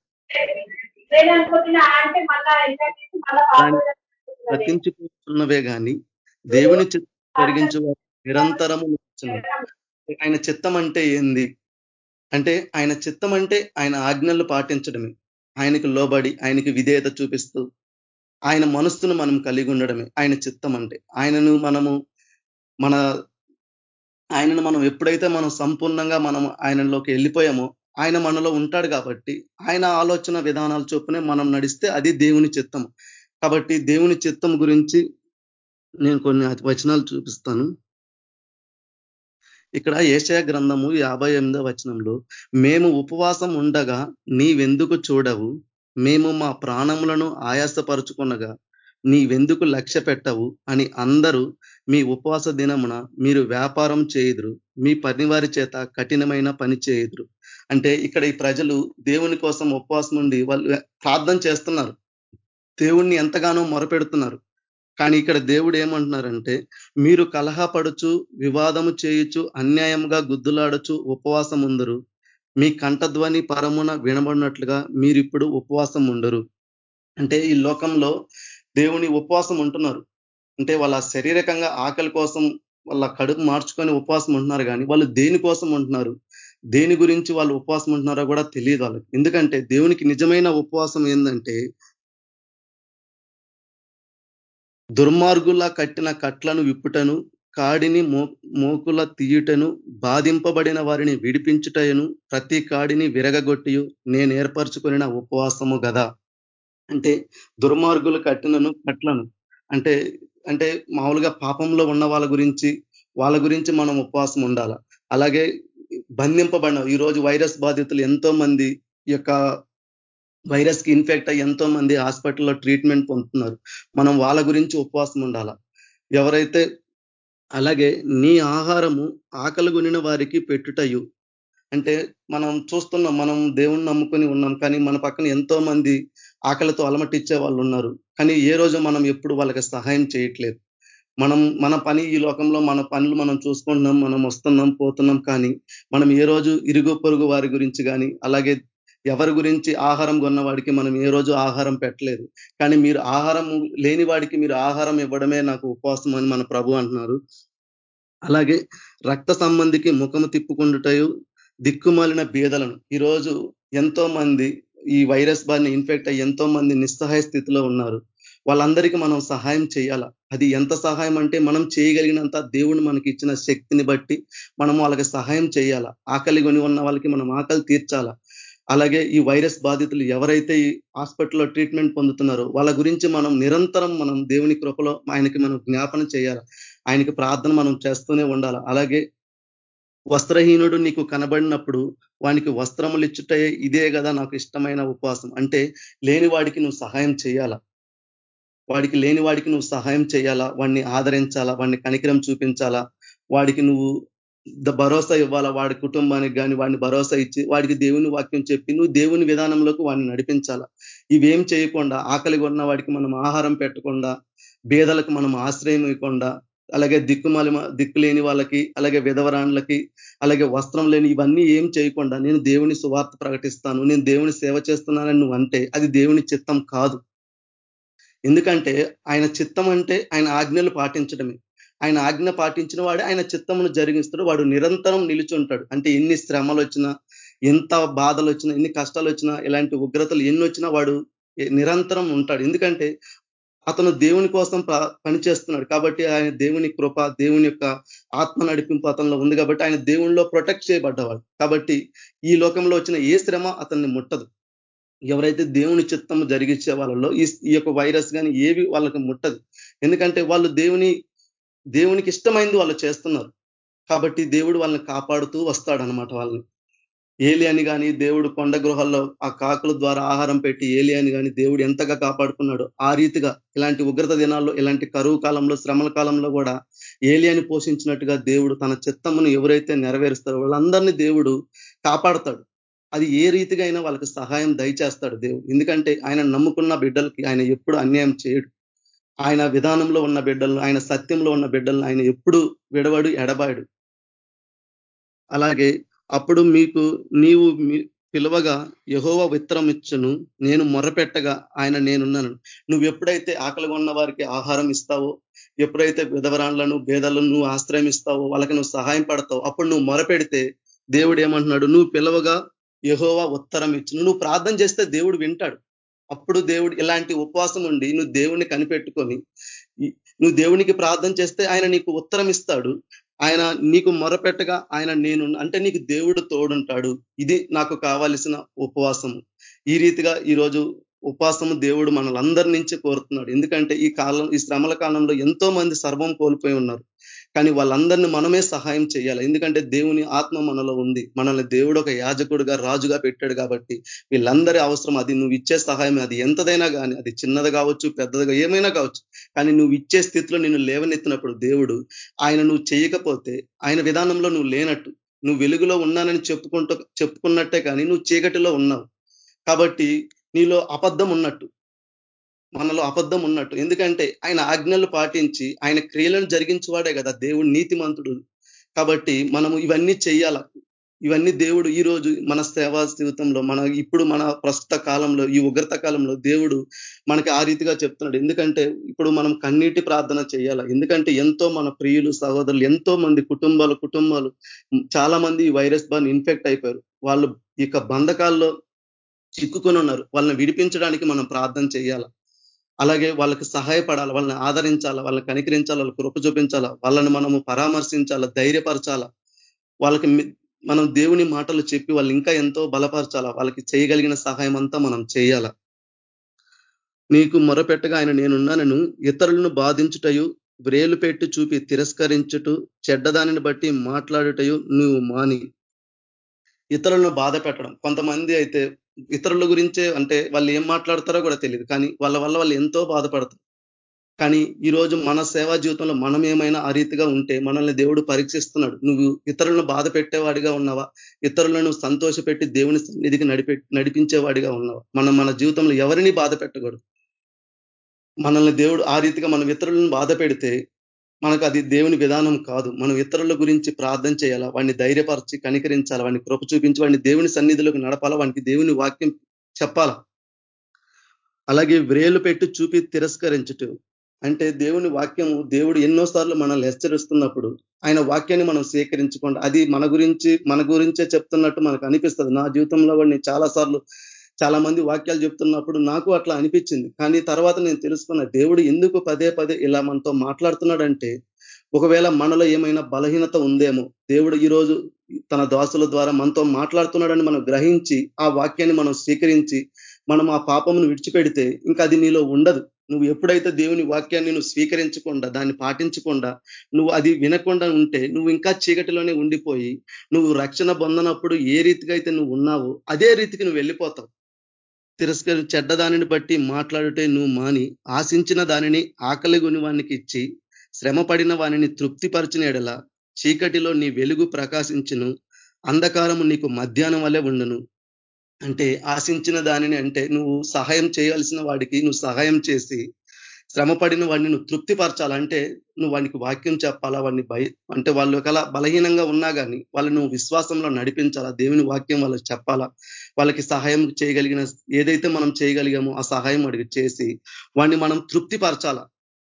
గతించిపోతున్నవే కానీ దేవుని చిత్తం జరిగించు నిరంతరము ఆయన చిత్తం అంటే ఏంది? అంటే ఆయన చిత్తం అంటే ఆయన ఆజ్ఞలు పాటించడమే. ఆయనకు లోబడి ఆయనకి విధేయత చూపిస్తూ ఆయన మనస్సును మనం కలిగి ఉండడమే ఆయన చిత్తం అంటే. ఆయనను మనము మన ఆయనను మనం ఎప్పుడైతే మనం సంపూర్ణంగా మనం ఆయనలోకి వెళ్ళిపోయామో ఆయన మనలో ఉంటాడు కాబట్టి ఆయన ఆలోచన విధానాలు చొప్పునే మనం నడిస్తే అది దేవుని చిత్తం. కాబట్టి దేవుని చిత్తం గురించి నేను కొన్ని వచనాలు చూపిస్తాను. ఇక్కడ ఏషయ గ్రంథము యాభై ఎనిమిదో వచనంలో మేము ఉపవాసం ఉండగా నీవెందుకు చూడవు? మేము మా ప్రాణములను ఆయాసపరుచుకునగా నీవెందుకు లక్ష్య పెట్టవు? అని అందరూ మీ ఉపవాస దినమున మీరు వ్యాపారం చేయుదురు. మీ పనివారి చేత కఠినమైన పని చేయుదురు. అంటే ఇక్కడ ఈ ప్రజలు దేవుని కోసం ఉపవాసం ఉండి వాళ్ళు ప్రార్థన చేస్తున్నారు. దేవుణ్ణి ఎంతగానో మొరపెడుతున్నారు. కానీ ఇక్కడ దేవుడు ఏమంటున్నారంటే మీరు కలహపడుచు వివాదము చేయుచు అన్యాయంగా గుద్దులాడచ్చు ఉపవాసం ఉందరు మీ కంఠధ్వని పరమున వినబడినట్లుగా మీరు ఇప్పుడు ఉపవాసం ఉండరు. అంటే ఈ లోకంలో దేవుని ఉపవాసం ఉంటున్నారు. అంటే వాళ్ళ శారీరకంగా ఆకలి కోసం వాళ్ళ కడుపు మార్చుకొని ఉపవాసం ఉంటున్నారు కానీ వాళ్ళు దేనికోసం ఉంటున్నారు? దేని గురించి వాళ్ళు ఉపవాసం ఉంటున్నారో కూడా తెలియదు వాళ్ళకి. ఎందుకంటే దేవునికి నిజమైన ఉపవాసం ఏంటంటే దుర్మార్గుల్లా కట్టిన కట్లను విప్పుటను కాడిని మోకుల తీయుటను బాధింపబడిన వారిని విడిపించుటయను ప్రతి కాడిని విరగగొట్టి నేను ఏర్పరచుకున్న ఉపవాసము గదా. అంటే దుర్మార్గులు కట్టినను కట్లను. అంటే అంటే మామూలుగా పాపంలో ఉన్న వాళ్ళ గురించి వాళ్ళ గురించి మనం ఉపవాసం ఉండాల. అలాగే బంధింపబడిన ఈరోజు వైరస్ బాధితులు ఎంతో మంది యొక్క వైరస్కి ఇన్ఫెక్ట్ అయ్యి ఎంతో మంది హాస్పిటల్లో ట్రీట్మెంట్ పొందుతున్నారు. మనం వాళ్ళ గురించి ఉపవాసం ఉండాల. ఎవరైతే అలాగే నీ ఆహారము ఆకలి వారికి పెట్టుటయు. అంటే మనం చూస్తున్నాం మనం దేవుణ్ణి నమ్ముకొని ఉన్నాం కానీ మన పక్కన ఎంతో మంది ఆకలితో అలమటిచ్చే వాళ్ళు ఉన్నారు. కానీ ఏ రోజు మనం ఎప్పుడు వాళ్ళకి సహాయం చేయట్లేదు. మనం మన పని ఈ లోకంలో మన పనులు మనం చూసుకుంటున్నాం మనం వస్తున్నాం పోతున్నాం కానీ మనం ఏ రోజు ఇరుగు పొరుగు వారి గురించి కానీ అలాగే ఎవరి గురించి ఆహారం కొన్నవాడికి మనం ఏ రోజు ఆహారం పెట్టలేదు. కానీ మీరు ఆహారం లేని వాడికి మీరు ఆహారం ఇవ్వడమే నాకు ఉపవాసం అని మన ప్రభు అంటున్నారు. అలాగే రక్త సంబంధికి ముఖము తిప్పుకుండుటయు దిక్కుమాలిన బీదలను. ఈరోజు ఎంతో మంది ఈ వైరస్ బారిని ఇన్ఫెక్ట్ అయ్యి ఎంతో మంది నిస్సహాయ స్థితిలో ఉన్నారు. వాళ్ళందరికీ మనం సహాయం చేయాల? అది ఎంత సహాయం అంటే మనం చేయగలిగినంత దేవుడు మనకి ఇచ్చిన శక్తిని బట్టి మనం వాళ్ళకి సహాయం చేయాల? ఆకలి కొని ఉన్న వాళ్ళకి మనం ఆకలి తీర్చాలా? అలాగే ఈ వైరస్ బాధితులు ఎవరైతే ఈ హాస్పిటల్లో ట్రీట్మెంట్ పొందుతున్నారో వాళ్ళ గురించి మనం నిరంతరం మనం దేవుని కృపలో ఆయనకి మనం జ్ఞాపన చేయాలి. ఆయనకి ప్రార్థన మనం చేస్తూనే ఉండాలి. అలాగే వస్త్రహీనుడు నీకు కనబడినప్పుడు వానికి వస్త్రములు ఇచ్చుటే ఇదే కదా నాకు ఇష్టమైన ఉపవాసం. అంటే లేని వాడికి నువ్వు సహాయం చేయాలా? వాడికి లేని వాడికి నువ్వు సహాయం చేయాలా? వాడిని ఆదరించాలా? వాడిని కనికరం చూపించాలా? వాడికి నువ్వు భరోసా ఇవ్వాలా? వాడి కుటుంబానికి కానీ వాడిని భరోసా ఇచ్చి వాడికి దేవుని వాక్యం చెప్పి నువ్వు దేవుని విధానంలోకి వాడిని నడిపించాలా? ఇవేం చేయకుండా ఆకలి కొన్న వాడికి మనం ఆహారం పెట్టకుండా బేదలకు మనం ఆశ్రయం ఇవ్వకుండా అలాగే దిక్కుమాలి దిక్కు లేని వాళ్ళకి అలాగే విధవరాండ్లకి అలాగే వస్త్రం లేని ఇవన్నీ ఏం చేయకుండా నేను దేవుని సువార్త ప్రకటిస్తాను నేను దేవుని సేవ చేస్తున్నానని నువ్వు అంటే అది దేవుని చిత్తం కాదు. ఎందుకంటే ఆయన చిత్తం అంటే ఆయన ఆజ్ఞలు పాటించడమే. ఆయన ఆజ్ఞ పాటించిన వాడే ఆయన చిత్తమును జరిగిస్తాడు వాడు నిరంతరం నిలుచుంటాడు. అంటే ఎన్ని శ్రమలు వచ్చినా ఎంత బాధలు వచ్చినా ఎన్ని కష్టాలు వచ్చినా ఇలాంటి ఉగ్రతలు ఎన్ని వచ్చినా వాడు నిరంతరం ఉంటాడు. ఎందుకంటే అతను దేవుని కోసం పనిచేస్తున్నాడు. కాబట్టి ఆయన దేవుని కృప దేవుని యొక్క ఆత్మ నడిపింపు అతనిలో ఉంది కాబట్టి ఆయన దేవునిలో ప్రొటెక్ట్ చేయబడ్డవాడు. కాబట్టి ఈ లోకంలో వచ్చిన ఏ శ్రమ అతన్ని ముట్టదు. ఎవరైతే దేవుని చిత్తము జరిగించే వాళ్ళలో ఈ యొక్క వైరస్ కానీ ఏవి వాళ్ళకి ముట్టదు. ఎందుకంటే వాళ్ళు దేవుని దేవునికి ఇష్టమైంది వాళ్ళు చేస్తున్నారు. కాబట్టి దేవుడు వాళ్ళని కాపాడుతూ వస్తాడనమాట వాళ్ళని. ఏలియాని కానీ దేవుడు కొండ గృహాల్లో ఆ కాకుల ద్వారా ఆహారం పెట్టి ఏలియాని కానీ దేవుడు ఎంతగా కాపాడుకున్నాడు ఆ రీతిగా ఇలాంటి ఉగ్రత దినాల్లో ఇలాంటి కరువు కాలంలో శ్రమల కాలంలో కూడా ఏలియాని పోషించినట్టుగా దేవుడు తన చిత్తమును ఎవరైతే నెరవేరుస్తారో వాళ్ళందరినీ దేవుడు కాపాడతాడు. అది ఏ రీతిగా అయినా వాళ్ళకి సహాయం దయచేస్తాడు దేవుడు. ఎందుకంటే ఆయన నమ్ముకున్న బిడ్డలకి ఆయన ఎప్పుడు అన్యాయం చేయడు. ఆయన విధానంలో ఉన్న బిడ్డలను ఆయన సత్యంలో ఉన్న బిడ్డలను ఆయన ఎప్పుడు విడవడు ఎడబాడు అలాగే అప్పుడు మీకు నీవు పిలువగా యహోవ విత్రమిచ్చును నేను మొరపెట్టగా ఆయన నేనున్నాను. నువ్వు ఎప్పుడైతే ఆకలి ఉన్న వారికి ఆహారం ఇస్తావో ఎప్పుడైతే విధవరాళ్ళను భేదలను నువ్వు ఆశ్రయం ఇస్తావో వాళ్ళకి నువ్వు సహాయం పడతావు అప్పుడు నువ్వు మొరపెడితే దేవుడు ఏమంటున్నాడు? నువ్వు పిలవగా యహోవా ఉత్తరం ఇచ్చును. నువ్వు ప్రార్థన చేస్తే దేవుడు వింటాడు. అప్పుడు దేవుడు ఇలాంటి ఉపవాసం ఉండి నువ్వు దేవుణ్ణి కనిపెట్టుకొని నువ్వు దేవునికి ప్రార్థన చేస్తే ఆయన నీకు ఉత్తరం ఇస్తాడు. ఆయన నీకు మొరపెట్టగా ఆయన నేను అంటే నీకు దేవుడు తోడుంటాడు. ఇది నాకు కావలసిన ఉపవాసము ఈ రీతిగా ఈరోజు ఉపవాసము దేవుడు మనల్ందరి నుంచి కోరుతున్నాడు. ఎందుకంటే ఈ కాలం ఈ శ్రమల కాలంలో ఎంతో మంది సర్వం కోల్పోయి ఉన్నారు. కానీ వాళ్ళందరినీ మనమే సహాయం చేయాలి. ఎందుకంటే దేవుని ఆత్మ మనలో ఉంది. మనల్ని దేవుడు ఒక యాజకుడుగా రాజుగా పెట్టాడు కాబట్టి వీళ్ళందరి అవసరం అది. నువ్వు ఇచ్చే సహాయం అది ఎంతదైనా కానీ అది చిన్నది కావచ్చు పెద్దదిగా ఏమైనా కావచ్చు. కానీ నువ్వు ఇచ్చే స్థితిలో నిన్ను లేవనెత్తినప్పుడు దేవుడు ఆయన నువ్వు చేయకపోతే ఆయన విధానంలో నువ్వు లేనట్టు నువ్వు వెలుగులో ఉన్నానని చెప్పుకుంటూ చెప్పుకున్నట్టే కానీ నువ్వు చీకటిలో ఉన్నావు. కాబట్టి నీలో అబద్ధం ఉన్నట్టు మనలో అబద్ధం ఉన్నట్టు. ఎందుకంటే ఆయన ఆజ్ఞలు పాటించి ఆయన క్రియలను జరిగించేవాడే కదా దేవుడు నీతిమంతుడు. కాబట్టి మనము ఇవన్నీ చేయాల ఇవన్నీ దేవుడు ఈ రోజు మన సేవా జీవితంలో మన ఇప్పుడు మన ప్రస్తుత కాలంలో ఈ ఉగ్రత కాలంలో దేవుడు మనకి ఆ రీతిగా చెప్తున్నాడు. ఎందుకంటే ఇప్పుడు మనం కన్నీటి ప్రార్థన చేయాల ఎందుకంటే ఎంతో మన ప్రియులు సహోదరులు ఎంతో మంది కుటుంబాలు కుటుంబాలు చాలా మంది ఈ వైరస్ బాన్ ఇన్ఫెక్ట్ అయిపోయారు. వాళ్ళు ఇక బంధకాల్లో చిక్కుకొని ఉన్నారు. వాళ్ళని విడిపించడానికి మనం ప్రార్థన చేయాల అలాగే వాళ్ళకి సహాయపడాలి వాళ్ళని ఆదరించాలా వాళ్ళని కనికరించాలా వాళ్ళకి కృప చూపించాలా వాళ్ళని మనము పరామర్శించాలా ధైర్యపరచాలా. వాళ్ళకి మనం దేవుని మాటలు చెప్పి వాళ్ళు ఇంకా ఎంతో బలపరచాలా వాళ్ళకి చేయగలిగిన సహాయం అంతా మనం చేయాలా. నీకు మొరపెట్టగా ఆయన నేనున్నానను ఇతరులను బాధించుటయు వ్రేలు పెట్టి చూపి తిరస్కరించుట చెడ్డదానిని బట్టి మాట్లాడుటయు నువ్వు మాని. ఇతరులను బాధ పెట్టడం కొంతమంది అయితే ఇతరుల గురించే అంటే వాళ్ళు ఏం మాట్లాడతారో కూడా తెలియదు కానీ వాళ్ళ వల్ల వాళ్ళు ఎంతో బాధపడతారు. కానీ ఈరోజు మన సేవా జీవితంలో మనం ఏమైనా ఆ రీతిగా ఉంటే మనల్ని దేవుడు పరీక్షిస్తున్నాడు. నువ్వు ఇతరులను బాధ పెట్టేవాడిగా ఉన్నావా? ఇతరులను సంతోషపెట్టి దేవుని సన్నిధికి నడిపే నడిపించేవాడిగా ఉన్నావా? మనం మన జీవితంలో ఎవరిని బాధ పెట్టకూడదు. మనల్ని దేవుడు ఆ రీతిగా మనం ఇతరులను బాధ పెడితే మనకు అది దేవుని విధానం కాదు. మనం ఇతరుల గురించి ప్రార్థన చేయాలా? వాడిని ధైర్యపరచి కనికరించాలా? వాడిని కృప చూపించి వాడిని దేవుని సన్నిధిలోకి నడపాలా? వాడికి దేవుని వాక్యం చెప్పాలా? అలాగే వ్రేలు పెట్టి చూపి తిరస్కరించుట. అంటే దేవుని వాక్యము దేవుడు ఎన్నోసార్లు మనల్ని హెచ్చరిస్తున్నప్పుడు ఆయన వాక్యాన్ని మనం స్వీకరించుకోండి. అది మన గురించి మన గురించే చెప్తున్నట్టు మనకు అనిపిస్తుంది. నా జీవితంలో వాడిని చాలా సార్లు చాలా మంది వాక్యాలు చెప్తున్నప్పుడు నాకు అట్లా అనిపించింది. కానీ తర్వాత నేను తెలుసుకున్న దేవుడు ఎందుకు పదే పదే ఇలా మనతో మాట్లాడుతున్నాడంటే ఒకవేళ మనలో ఏమైనా బలహీనత ఉందేమో దేవుడు ఈరోజు తన దాసుల ద్వారా మనతో మాట్లాడుతున్నాడని మనం గ్రహించి ఆ వాక్యాన్ని మనం స్వీకరించి మనం ఆ పాపమును విడిచిపెడితే ఇంకా అది నీలో ఉండదు. నువ్వు ఎప్పుడైతే దేవుని వాక్యాన్ని నువ్వు స్వీకరించకుండా దాన్ని పాటించకుండా నువ్వు అది వినకుండా ఉంటే నువ్వు ఇంకా చీకటిలోనే ఉండిపోయి నువ్వు రక్షణ పొందనప్పుడు ఏ రీతిగా అయితే నువ్వు ఉన్నావో అదే రీతికి నువ్వు వెళ్ళిపోతావు. తిరస్కరి చెడ్డ దానిని బట్టి మాట్లాడుటే నువ్వు మాని ఆశించిన దానిని ఆకలి గుని వానికి ఇచ్చి శ్రమ పడిన వానిని తృప్తిపరిచిన ఎడల చీకటిలో నీ వెలుగు ప్రకాశించును అంధకారము నీకు మధ్యాహ్నం వల్లే ఉండును. అంటే ఆశించిన దానిని అంటే నువ్వు సహాయం చేయాల్సిన వాడికి నువ్వు సహాయం చేసి శ్రమ పడిన వాడిని నువ్వు తృప్తిపరచాలంటే నువ్వు వానికి వాక్యం చెప్పాలా? వాడిని భయ అంటే వాళ్ళు ఒకలా బలహీనంగా ఉన్నా కానీ వాళ్ళు నువ్వు విశ్వాసంలో నడిపించాలా? దేవుని వాక్యం వాళ్ళకి చెప్పాలా? వాళ్ళకి సహాయం చేయగలిగిన ఏదైతే మనం చేయగలిగామో ఆ సహాయం వాడికి చేసి వాడిని మనం తృప్తిపరచాల?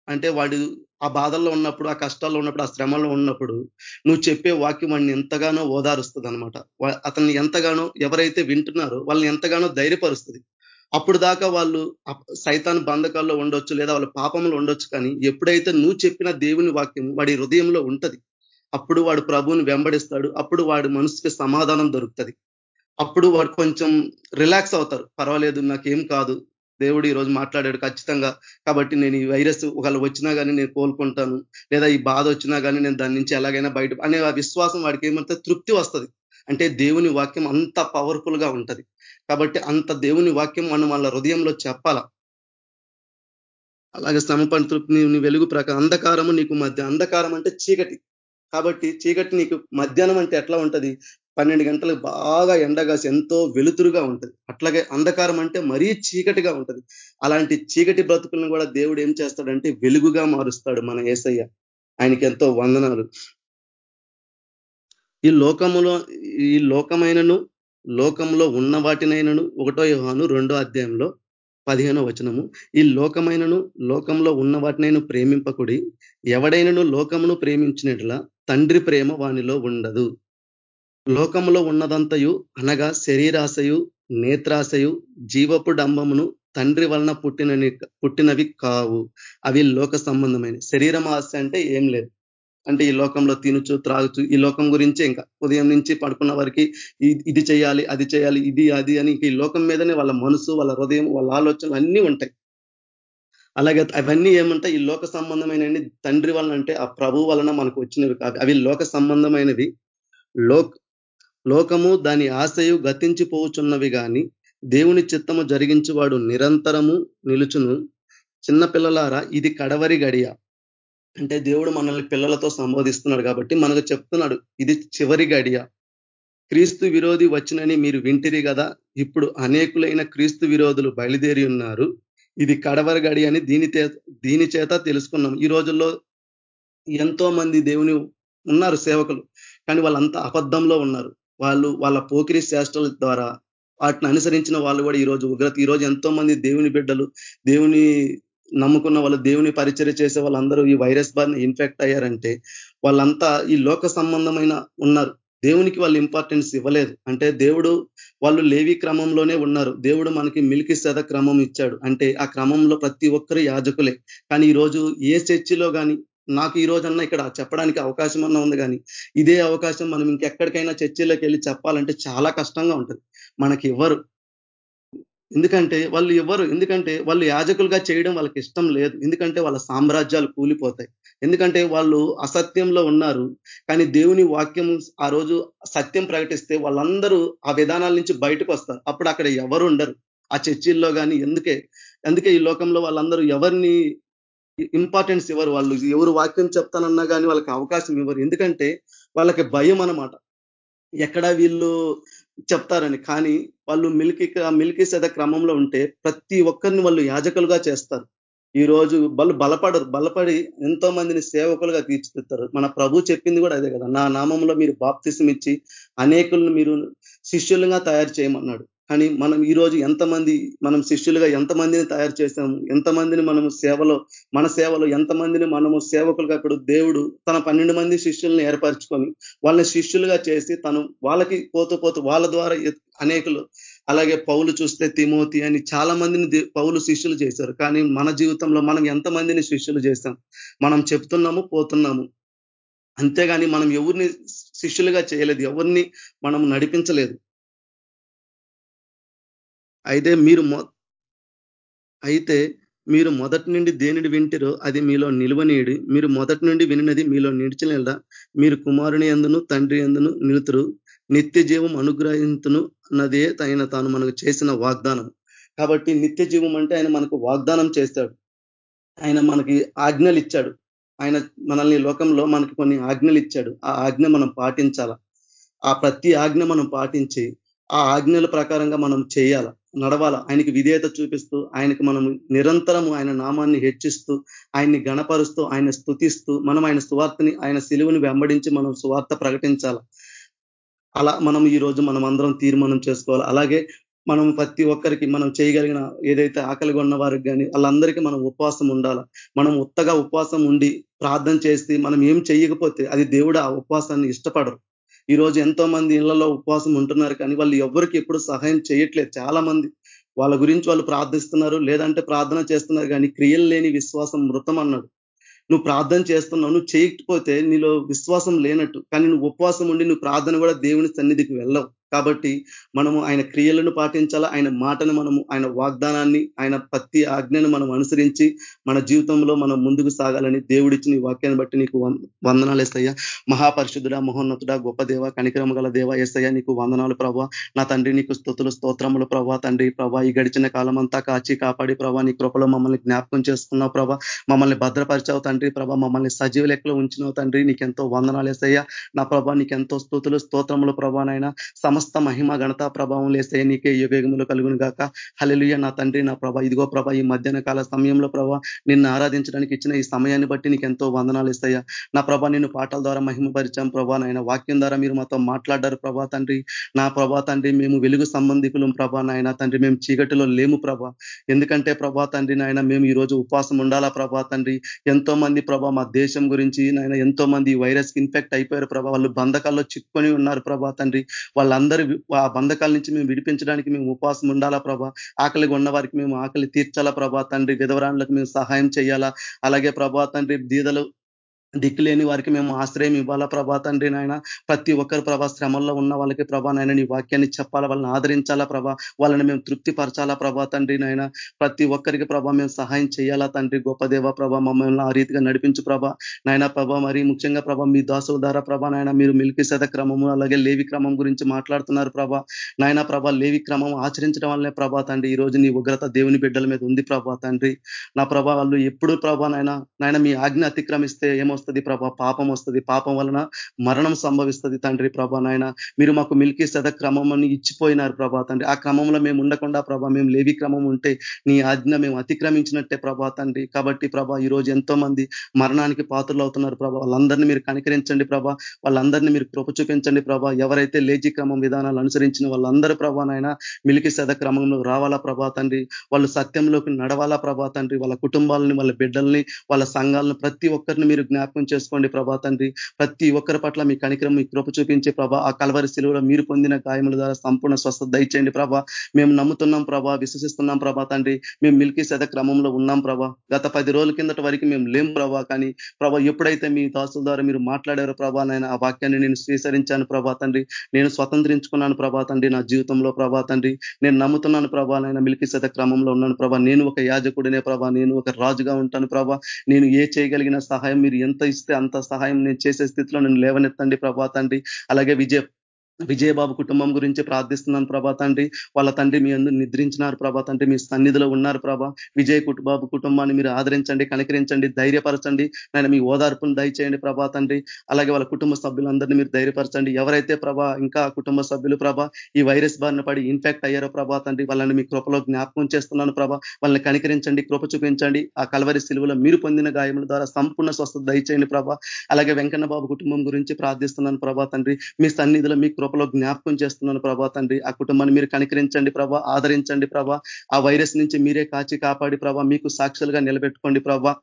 అంటే వాడు ఆ బాధల్లో ఉన్నప్పుడు ఆ కష్టాల్లో ఉన్నప్పుడు ఆ శ్రమలో ఉన్నప్పుడు నువ్వు చెప్పే వాక్యం వాడిని ఎంతగానో ఓదారుస్తుంది అనమాట అతన్ని ఎంతగానో ఎవరైతే వింటున్నారో వాళ్ళని ఎంతగానో ధైర్యపరుస్తుంది. అప్పుడు దాకా వాళ్ళు సైతాన్ బంధకాల్లో ఉండొచ్చు లేదా వాళ్ళ పాపంలో ఉండొచ్చు కానీ ఎప్పుడైతే నువ్వు చెప్పిన దేవుని వాక్యం వాడి హృదయంలో ఉంటది అప్పుడు వాడు ప్రభువుని వెంబడిస్తాడు అప్పుడు వాడి మనసుకి సమాధానం దొరుకుతుంది. అప్పుడు వాడు కొంచెం రిలాక్స్ అవుతారు. పర్వాలేదు నాకేం కాదు. దేవుడు ఈరోజు మాట్లాడాడు ఖచ్చితంగా. కాబట్టి నేను ఈ వైరస్ ఒకవేళ వచ్చినా కానీ నేను కోలుకుంటాను. లేదా ఈ బాధ వచ్చినా కానీ నేను దాని నుంచి ఎలాగైనా బయట అనే ఆ విశ్వాసం వాడికి ఏమంటే తృప్తి వస్తుంది. అంటే దేవుని వాక్యం అంత పవర్ఫుల్గా ఉంటది. కాబట్టి అంత దేవుని వాక్యం మనం వాళ్ళ హృదయంలో చెప్పాల? అలాగే శ్రమపడి తృప్తి నీ వెలుగు ప్రకారం అంధకారము నీకు మధ్య అంధకారం అంటే చీకటి. కాబట్టి చీకటి నీకు మధ్యాహ్నం అంటే ఎట్లా ఉంటది? పన్నెండు గంటలకు బాగా ఎండగాసి ఎంతో వెలుతురుగా ఉంటది. అట్లాగే అంధకారం అంటే మరీ చీకటిగా ఉంటది. అలాంటి చీకటి బ్రతుకులను కూడా దేవుడు ఏం చేస్తాడంటే వెలుగుగా మారుస్తాడు మన ఏసయ్య. ఆయనకి ఎంతో వందనాలు. ఈ లోకములో ఈ లోకమైనను లోకంలో ఉన్న వాటినైనను ఒకటో యోహాను రెండో అధ్యాయంలో పదిహేనో వచనము. ఈ లోకమైనను లోకంలో ఉన్న వాటినైనా ప్రేమింపకుడి ఎవడైనను లోకమును ప్రేమించినట్లా తండ్రి ప్రేమ వానిలో ఉండదు. లోకంలో ఉన్నదంతయు అనగా శరీరాశయు నేత్రాశయు జీవపు డంబమును తండ్రి వలన పుట్టినని పుట్టినవి కావు. అవి లోక సంబంధమైన శరీరం ఆశ అంటే ఏం లేదు. అంటే ఈ లోకంలో తినుచు త్రాగుచు ఈ లోకం గురించి ఇంకా. ఉదయం నుంచి పడుకున్న వారికి ఇది చేయాలి అది చేయాలి ఇది అది అని ఈ లోకం మీదనే వాళ్ళ మనసు వాళ్ళ హృదయం వాళ్ళ ఆలోచనలు అన్నీ ఉంటాయి. అలాగే అవన్నీ ఏమంటాయి? ఈ లోక సంబంధమైన తండ్రి వలన అంటే ఆ ప్రభు వలన మనకు వచ్చినవి కాదు. అవి లోక సంబంధమైనవి. లోక్ లోకము దాని ఆశయు గతించిపోవుచున్నవి కానీ దేవుని చిత్తము జరిగించేవాడు నిరంతరము నిలుచును. చిన్న పిల్లలారా ఇది కడవరి గడియ. అంటే దేవుడు మనల్ని పిల్లలతో సంబోధిస్తున్నాడు కాబట్టి మనకు చెప్తున్నాడు ఇది చివరి గడియ. క్రీస్తు విరోధి వచ్చినని మీరు వింటిరి కదా ఇప్పుడు అనేకులైన క్రీస్తు విరోధులు బయలుదేరి ఉన్నారు. ఇది కడవరి గడి అని దీని దీని చేత తెలుసుకున్నాం. ఈ రోజుల్లో ఎంతో మంది దేవుని ఉన్నారు సేవకులు. కానీ వాళ్ళంతా అబద్ధంలో ఉన్నారు. వాళ్ళు వాళ్ళ పోకిరి శాస్త్రాల ద్వారా వాటిని అనుసరించిన వాళ్ళు కూడా ఈ రోజు ఉగ్రత. ఈరోజు రోజు ఎంతో మంది దేవుని బిడ్డలు దేవుని నమ్ముకున్న వాళ్ళు దేవుని పరిచయం చేసే వాళ్ళందరూ ఈ వైరస్ బారిన ఇన్ఫెక్ట్ అయ్యారంటే వాళ్ళంతా ఈ లోక సంబంధమైన ఉన్నారు. దేవునికి వాళ్ళు ఇంపార్టెన్స్ ఇవ్వలేదు. అంటే దేవుడు వాళ్ళు లేవి క్రమంలోనే ఉన్నారు. దేవుడు మనకి మిల్కి సద క్రమం ఇచ్చాడు. అంటే ఆ క్రమంలో ప్రతి ఒక్కరు యాజకులే. కానీ ఈ రోజు ఏ చర్చిలో కానీ నాకు ఈ రోజన్నా ఇక్కడ చెప్పడానికి అవకాశం అన్నా ఉంది కానీ ఇదే అవకాశం మనం ఇంకెక్కడికైనా చర్చిలోకి వెళ్ళి చెప్పాలంటే చాలా కష్టంగా ఉంటుంది. మనకి ఇవ్వరు ఎందుకంటే వాళ్ళు ఇవ్వరు ఎందుకంటే వాళ్ళు యాజకులుగా చేయడం వాళ్ళకి ఇష్టం లేదు. ఎందుకంటే వాళ్ళ సామ్రాజ్యాలు కూలిపోతాయి. ఎందుకంటే వాళ్ళు అసత్యంలో ఉన్నారు. కానీ దేవుని వాక్యం ఆ రోజు సత్యం ప్రకటిస్తే వాళ్ళందరూ ఆ విధానాల నుంచి బయటకు వస్తారు. అప్పుడు అక్కడ ఎవరు ఉండరు. ఆ చర్చిల్లో కానీ ఎందుకే? అందుకే ఈ లోకంలో వాళ్ళందరూ ఎవరిని ఇంపార్టెన్స్ ఇవ్వరు వాళ్ళు. ఎవరు వాక్యం చెప్తానన్నా కానీ వాళ్ళకి అవకాశం ఇవ్వరు. ఎందుకంటే వాళ్ళకి భయం అనమాట ఎక్కడ వీళ్ళు చెప్తారని. కానీ వాళ్ళు మిల్కి మిల్కి సేద క్రమంలో ఉంటే ప్రతి ఒక్కరిని వాళ్ళు యాజకులుగా చేస్తారు. ఈ రోజు వాళ్ళు బలపడరు. బలపడి ఎంతో మందిని సేవకులుగా తీర్చిదిద్దారు మన ప్రభు చెప్పింది కూడా అదే కదా. నా నామంలో మీరు బాప్తిసం ఇచ్చి అనేకులను మీరు శిష్యులుగా తయారు చేయమన్నాడు. కానీ మనం ఈ రోజు ఎంతమంది మనం శిష్యులుగా ఎంతమందిని తయారు చేసాము ఎంతమందిని మనము సేవలో మన సేవలో ఎంతమందిని మనము సేవకులుగా అక్కడ దేవుడు తన పన్నెండు మంది శిష్యుల్ని ఏర్పరచుకొని వాళ్ళని శిష్యులుగా చేసి తను వాళ్ళకి పోతూ పోతూ వాళ్ళ ద్వారా అనేకులు అలాగే పౌలు చూస్తే తిమోతి అని చాలా మందిని పౌలు శిష్యులు చేశారు. కానీ మన జీవితంలో మనం ఎంతమందిని శిష్యులు చేశాం? మనం చెప్తున్నాము పోతున్నాము. అంతేగాని మనం ఎవరిని శిష్యులుగా చేయలేదు. ఎవరిని మనం నడిపించలేదు. అయితే మీరు అయితే మీరు మొదటి నుండి దేనిని వింటిరో అది మీలో నిలువనీయుడి. మీరు మొదటి నుండి వినినది మీలో నిడిచిన మీరు కుమారుని ఎందును తండ్రి ఎందును నిలుతురు? నిత్య జీవం అనుగ్రహించును అన్నదే ఆయన తాను మనకు చేసిన వాగ్దానం. కాబట్టి నిత్య జీవం అంటే ఆయన మనకు వాగ్దానం చేస్తాడు. ఆయన మనకి ఆజ్ఞలు ఇచ్చాడు ఆయన మనల్ని లోకంలో మనకి కొన్ని ఆజ్ఞలు ఇచ్చాడు ఆ ఆజ్ఞ మనం పాటించాల? ఆ ప్రతి ఆజ్ఞ మనం పాటించి ఆ ఆజ్ఞల ప్రకారంగా మనం చేయాల? నడవాల. ఆయనకి విధేయత చూపిస్తూ ఆయనకు మనం నిరంతరము ఆయన నామాన్ని హెచ్చిస్తూ ఆయన్ని గణపరుస్తూ ఆయన స్థుతిస్తూ మనం ఆయన సువార్తని ఆయన సిలువుని వెంబడించి మనం సువార్త ప్రకటించాల. అలా మనం ఈ రోజు మనం అందరం తీర్మానం చేసుకోవాలి. అలాగే మనం ప్రతి ఒక్కరికి మనం చేయగలిగిన ఏదైతే ఆకలిగా ఉన్న వారికి కానీ వాళ్ళందరికీ మనం ఉపవాసం ఉండాల. మనం ఉత్తగా ఉపవాసం ఉండి ప్రార్థన చేసి మనం ఏం చేయకపోతే అది దేవుడు ఆ ఉపవాసాన్ని ఇష్టపడరు. ఈ రోజు ఎంతో మంది ఇళ్ళలో ఉపవాసం ఉంటున్నారు కానీ వాళ్ళు ఎవరికి ఎప్పుడు సహాయం చేయట్లేదు. చాలా మంది వాళ్ళ గురించి వాళ్ళు ప్రార్థిస్తున్నారు లేదంటే ప్రార్థన చేస్తున్నారు కానీ క్రియలు లేని విశ్వాసం మృతం అన్నాడు. నువ్వు ప్రార్థన చేస్తున్నావు నువ్వు చేయకపోతే నీలో విశ్వాసం లేనట్టు. కానీ నువ్వు ఉపవాసం ఉండి నువ్వు ప్రార్థన కూడా దేవుని సన్నిధికి వెళ్ళవు. కాబట్టి మనము ఆయన క్రియలను పాటించాలా? ఆయన మాటను మనము ఆయన వాగ్దానాన్ని ఆయన పత్తి ఆజ్ఞను మనం అనుసరించి మన జీవితంలో మనం ముందుకు సాగాలని దేవుడిచ్చిన వాక్యాన్ని బట్టి నీకు వందనాలు ఎస్తయ్యా మహాపరిశుద్ధుడ మహోన్నతుడ గొప్ప దేవ కనికరమ గల దేవ ఎస్తయ్య నీకు వందనాలు ప్రభా. నా తండ్రి నీకు స్థుతులు స్తోత్రములు ప్రభా. తండ్రి ప్రభా ఈ గడిచిన కాలం అంతా కాచి కాపాడి ప్రభా నీ కృపలో మమ్మల్ని జ్ఞాపకం చేసుకున్నావు ప్రభా. మమ్మల్ని భద్రపరిచావు తండ్రి ప్రభా. మమ్మల్ని సజీవ లెక్కలో ఉంచినావు తండ్రి. నీకెంతో వందనాలు వేసయ్యా నా ప్రభా నీకెంతో స్థుతులు స్తోత్రములు ప్రభానైనా సమస్త మహిమ ఘనత ప్రభావం లేస్తే నీకే యుగములు కలుగును గాక హలలుయ నా తండ్రి నా ప్రభా. ఇదిగో ప్రభా ఈ మధ్యాహ్న కాల సమయంలో ప్రభా నిన్ను ఆరాధించడానికి ఇచ్చిన ఈ సమయాన్ని బట్టి నీకు ఎంతో వందనాలు ఇస్తాయా నా ప్రభా నిన్ను పాటల ద్వారా మహిమపరిచాం ప్రభా నాయన. వాక్యం ద్వారా మీరు మాతో మాట్లాడారు ప్రభా తండ్రి. నా ప్రభా తండ్రి మేము వెలుగు సంబంధికులం ప్రభా నాయన. తండ్రి మేము చీకటిలో లేము ప్రభా. ఎందుకంటే ప్రభా తండ్రి నాయన మేము ఈ రోజు ఉపవాసం ఉండాలా ప్రభా తండ్రి. ఎంతో మంది ప్రభా మా దేశం గురించి నాయన ఎంతో మంది వైరస్ ఇన్ఫెక్ట్ అయిపోయారు ప్రభా. వాళ్ళు బంధకాల్లో చిక్కుకొని ఉన్నారు ప్రభా తండ్రి. వాళ్ళందరూ ఆ బంధకాల నుంచి మేము విడిపించడానికి మేము ఉపవాసం ఉండాలా ప్రభా. ఆకలిగా ఉన్న వారికి మేము ఆకలి తీర్చాలా ప్రభా తండ్రి. విధవరాళ్ళకు మేము సహాయం చేయాలా? అలాగే ప్రభా తండ్రి దీదలు దిక్కు లేని వారికి మేము ఆశ్రయం ఇవ్వాలా ప్రభా తండ్రి నాయన? ప్రతి ఒక్కరు ప్రభా శ్రమంలో ఉన్న వాళ్ళకి ప్రభా నాయన నీ వాక్యాన్ని చెప్పాలా? వాళ్ళని ఆదరించాలా ప్రభా? వాళ్ళని మేము తృప్తిపరచాలా ప్రభా తండ్రి నాయన? ప్రతి ఒక్కరికి ప్రభా మేము సహాయం చేయాలా తండ్రి? గొప్ప దేవ ప్రభా మమ్మల్ని ఆ రీతిగా నడిపించు ప్రభా నాయన ప్రభా. మరి ముఖ్యంగా ప్రభా మీ దాసుల ద్వారా ప్రభా నాయన మీరు మిల్కి క్రమము అలాగే లేవి క్రమం గురించి మాట్లాడుతున్నారు ప్రభా నాయన ప్రభా. లేవి క్రమం ఆచరించడం వల్లనే ప్రభా తండ్రి ఈ రోజు నీ ఉగ్రత దేవుని బిడ్డల మీద ఉంది ప్రభా తండ్రి. నా ప్రభా వాళ్ళు ఎప్పుడు ప్రభా నాయన నాయన మీ ఆజ్ఞ అతిక్రమిస్తే ఏమో వస్తుంది ప్రభా పాపం వస్తుంది. పాపం వలన మరణం సంభవిస్తుంది తండ్రి ప్రభా నాయన. మీరు మాకు మిల్కీ సద క్రమం ఇచ్చిపోయినారు ప్రభా తండ్రి. ఆ క్రమంలో మేము ఉండకుండా ప్రభా మేము లేవి క్రమం ఉంటే నీ ఆజ్ఞ మేము అతిక్రమించినట్టే ప్రభా తండ్రి. కాబట్టి ప్రభా ఈ రోజు ఎంతో మంది మరణానికి పాత్రలు అవుతున్నారు ప్రభా. వాళ్ళందరినీ మీరు కనికరించండి ప్రభా. వాళ్ళందరినీ మీరు కృప చూపించండి ప్రభా. ఎవరైతే లేజీ క్రమం విధానాలు అనుసరించిన వాళ్ళందరూ ప్రభా నాయన మిలికి సద క్రమంలో రావాలా ప్రభా తండ్రి. వాళ్ళు సత్యంలోకి నడవాలా ప్రభా తండ్రి. వాళ్ళ కుటుంబాలని వాళ్ళ బిడ్డల్ని వాళ్ళ సంఘాలను ప్రతి ఒక్కరిని మీరు జ్ఞాపకం చేసుకోండి ప్రభా తండ్రి. ప్రతి ఒక్కరి పట్ల మీ కనికరం మీ కృప చూపించే ప్రభా. ఆ కలవరి శిలువలో మీరు పొందిన గాయముల ద్వారా సంపూర్ణ స్వస్థత దయచేయండి ప్రభా. మేము నమ్ముతున్నాం ప్రభా విశ్వసిస్తున్నాం ప్రభా తండ్రి. మేము మిల్కీ శత క్రమంలో ఉన్నాం ప్రభా. గత పది రోజుల కిందట వరకు మేము లేం ప్రభా. కానీ ప్రభా ఎప్పుడైతే మీ దాసుల ద్వారా మీరు మాట్లాడారో ప్రభా నాయన ఆ వాక్యాన్ని నేను స్వీకరించాను ప్రభా తండ్రి. నేను స్వతంత్రించుకున్నాను ప్రభా తండ్రి నా జీవితంలో ప్రభా తండ్రి. నేను నమ్ముతున్నాను ప్రభా నాయన మిల్కీ శత క్రమంలో ఉన్నాను ప్రభా. నేను ఒక యాజకుడినే ప్రభా. నేను ఒక రాజుగా ఉంటాను ప్రభా. నేను ఏ చేయగలిగిన సహాయం మీరు ఎంత ఇస్తే అంత సహాయం నేను చేసే స్థితిలో నేను లేవనెత్తండి ప్రభా తండ్రి. అలాగే విజయ విజయబాబు కుటుంబం గురించి ప్రార్థిస్తున్నాను ప్రభా తండ్రి. వాళ్ళ తండ్రి మీ అందరూ నిద్రించినారు ప్రభా తండ్రి. మీ సన్నిధిలో ఉన్నారు ప్రభా. విజయ్ కుటుంబాబు కుటుంబాన్ని మీరు ఆదరించండి కనికరించండి ధైర్యపరచండి. నేను మీ ఓదార్పును దయచేయండి ప్రభా తండ్రి. అలాగే వాళ్ళ కుటుంబ సభ్యులందరినీ మీరు ధైర్యపరచండి. ఎవరైతే ప్రభా ఇంకా కుటుంబ సభ్యులు ప్రభా ఈ వైరస్ బారిన పడి ఇన్ఫెక్ట్ అయ్యారో ప్రభా తండ్రి వాళ్ళని మీ కృపలో జ్ఞాపకం చేస్తున్నాను ప్రభా. వాళ్ళని కనికరించండి కృప చూపించండి. ఆ కలవరి సిలువలో మీరు పొందిన గాయముల ద్వారా సంపూర్ణ స్వస్థత దయచేయండి ప్రభా. అలాగే వెంకన్న బాబు కుటుంబం గురించి ప్రార్థిస్తున్నాను ప్రభా తండ్రి. మీ సన్నిధిలో మీ కృపలో జ్ఞాపకం చేస్తున్నాను ప్రభా తండ్రి. ఆ కుటుంబాన్ని మీరు కనికరించండి ప్రభా ఆదరించండి ప్రభా. ఆ వైరస్ నుంచి మీరే కాచి కాపాడి ప్రభా మీకు సాక్షులుగా నిలబెట్టుకోండి ప్రభా.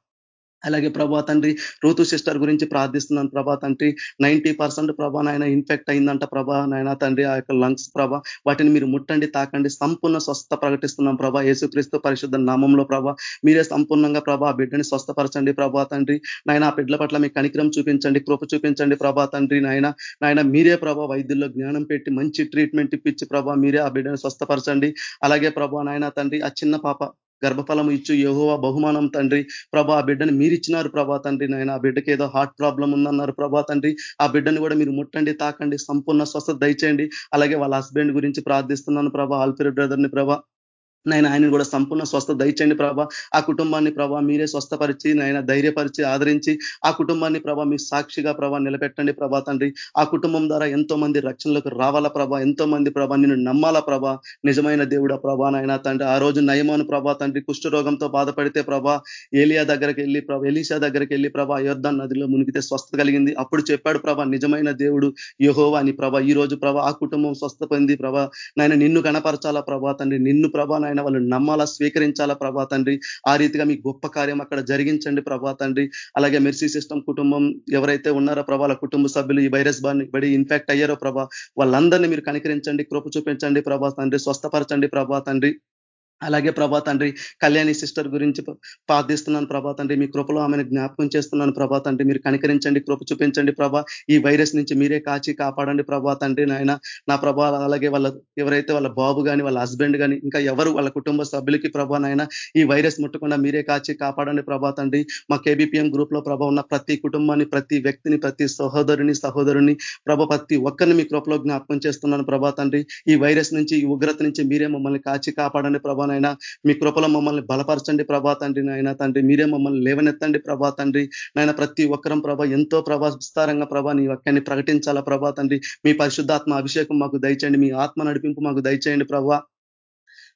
అలాగే ప్రభా తండ్రి రూతు సిస్టర్ గురించి ప్రార్థిస్తున్నాను ప్రభా తండ్రి. నైంటీ పర్సెంట్ ప్రభా నాయన ఇన్ఫెక్ట్ అయిందంట ప్రభా నాయన తండ్రి ఆ యొక్క లంగ్స్ ప్రభా. వాటిని మీరు ముట్టండి తాకండి సంపూర్ణ స్వస్థ ప్రకటిస్తున్నాం ప్రభా. యేసుక్రీస్తు పరిశుద్ధ నామంలో ప్రభా. మీరే సంపూర్ణంగా ప్రభా బిడ్డని స్వస్థపరచండి ప్రభా తండ్రి. నాయన ఆ బిడ్డల పట్ల మీ కనికరం చూపించండి కృప చూపించండి ప్రభా తండ్రి నాయన. నాయన మీరే ప్రభా వైద్యుల్లో జ్ఞానం పెట్టి మంచి ట్రీట్మెంట్ ఇప్పించి ప్రభా మీరే ఆ బిడ్డని స్వస్థపరచండి. అలాగే ప్రభా నాయన తండ్రి ఆ చిన్న పాప గర్భఫలము ఇచ్చు యహోవా బహుమానం తండ్రి. ప్రభా ఆ బిడ్డని మీరు ఇచ్చినారు ప్రభా తండ్రి నాయన. ఆ బిడ్డకి ఏదో హార్ట్ ప్రాబ్లం ఉందన్నారు ప్రభా తండ్రి. ఆ బిడ్డని కూడా మీరు ముట్టండి తాకండి సంపూర్ణ స్వస్థత దయచేయండి. అలాగే వాళ్ళ హస్బెండ్ గురించి ప్రార్థిస్తున్నాను ప్రభా ఆల్పిరి బ్రదర్ని ప్రభా. నాయన ఆయన కూడా సంపూర్ణ స్వస్థ దయచండి ప్రభా. ఆ కుటుంబాన్ని ప్రభా మీరే స్వస్థపరిచి నాయన ధైర్యపరిచి ఆదరించి ఆ కుటుంబాన్ని ప్రభా మీ సాక్షిగా ప్రభా నిలబెట్టండి ప్రభా తండ్రి. ఆ కుటుంబం ద్వారా ఎంతో మంది రక్షణలకు రావాలా ప్రభా? ఎంతో మంది ప్రభా నిన్ను నమ్మాలా ప్రభా? నిజమైన దేవుడ ప్రభా నాయన తండ్రి. ఆ రోజు నయమాను ప్రభా తండ్రి కుష్ఠరోగంతో బాధపడితే ప్రభా ఏలియా దగ్గరికి వెళ్ళి ప్రభా ఎలీషా దగ్గరికి వెళ్ళి ప్రభా అయోర్ధన్ నదిలో మునిగితే స్వస్థ కలిగింది. అప్పుడు చెప్పాడు ప్రభా నిజమైన దేవుడు యహోవా అని ప్రభా ఈ రోజు ప్రభా ఆ కుటుంబం స్వస్థ పొంది ప్రభా నాయన నిన్ను కనపరచాలా ప్రభా తండ్రి? నిన్ను ప్రభా నాయన వాళ్ళు నమ్మాలా స్వీకరించాలా ప్రభా తండ్రి? ఆ రీతిగా మీ గొప్ప కార్యం అక్కడ జరిగించండి ప్రభా తండ్రి. అలాగే మెర్సీ సిస్టమ్ కుటుంబం ఎవరైతే ఉన్నారో ప్రభా కుటుంబ సభ్యులు ఈ వైరస్ బారిని బడి ఇన్ఫెక్ట్ అయ్యారో ప్రభా వాళ్ళందరినీ మీరు కనికరించండి కృప చూపించండి ప్రభా తండ్రి స్వస్థపరచండి ప్రభా తండ్రి. అలాగే ప్రభా తండ్రి కళ్యాణి సిస్టర్ గురించి ప్రార్థిస్తున్నాను ప్రభా తండ్రి. మీ కృపలో ఆమెను జ్ఞాపకం చేస్తున్నాను ప్రభా తండ్రి. మీరు కనికరించండి కృప చూపించండి ప్రభా. ఈ వైరస్ నుంచి మీరే కాచి కాపాడండి ప్రభా తండ్రి నాయన. నా ప్రభా అలాగే వాళ్ళ ఎవరైతే వాళ్ళ బాబు కానీ వాళ్ళ హస్బెండ్ కానీ ఇంకా ఎవరు వాళ్ళ కుటుంబ సభ్యులకి ప్రభా నాయన ఈ వైరస్ ముట్టకుండా మీరే కాచి కాపాడండి ప్రభా తండ్రి. మా కేబిపిఎం గ్రూప్లో ప్రభా ఉన్న ప్రతి కుటుంబాన్ని ప్రతి వ్యక్తిని ప్రతి సహోదరుని సహోదరుని ప్రభ ప్రతి ఒక్కరిని మీ కృపలో జ్ఞాపకం చేస్తున్నాను ప్రభా తండ్రి. ఈ వైరస్ నుంచి ఈ ఉగ్రత నుంచి మీరే మమ్మల్ని కాచి కాపాడండి ప్రభా నాయన మీ కృపలో మమ్మల్ని బలపరచండి ప్రభా తండ్రి నాయన తండ్రి మీరే మమ్మల్ని లేవనెత్తండి ప్రభా తండ్రి. నాయన ప్రతి ఒక్కరం ప్రభ ఎంతో ప్రభా విస్తారంగా ప్రభా నీ వాక్యాన్ని ప్రకటించాలా ప్రభా తండ్రి. మీ పరిశుద్ధాత్మ అభిషేకం మాకు దయచేయండి మీ ఆత్మ నడిపింపు మాకు దయచేయండి ప్రభా.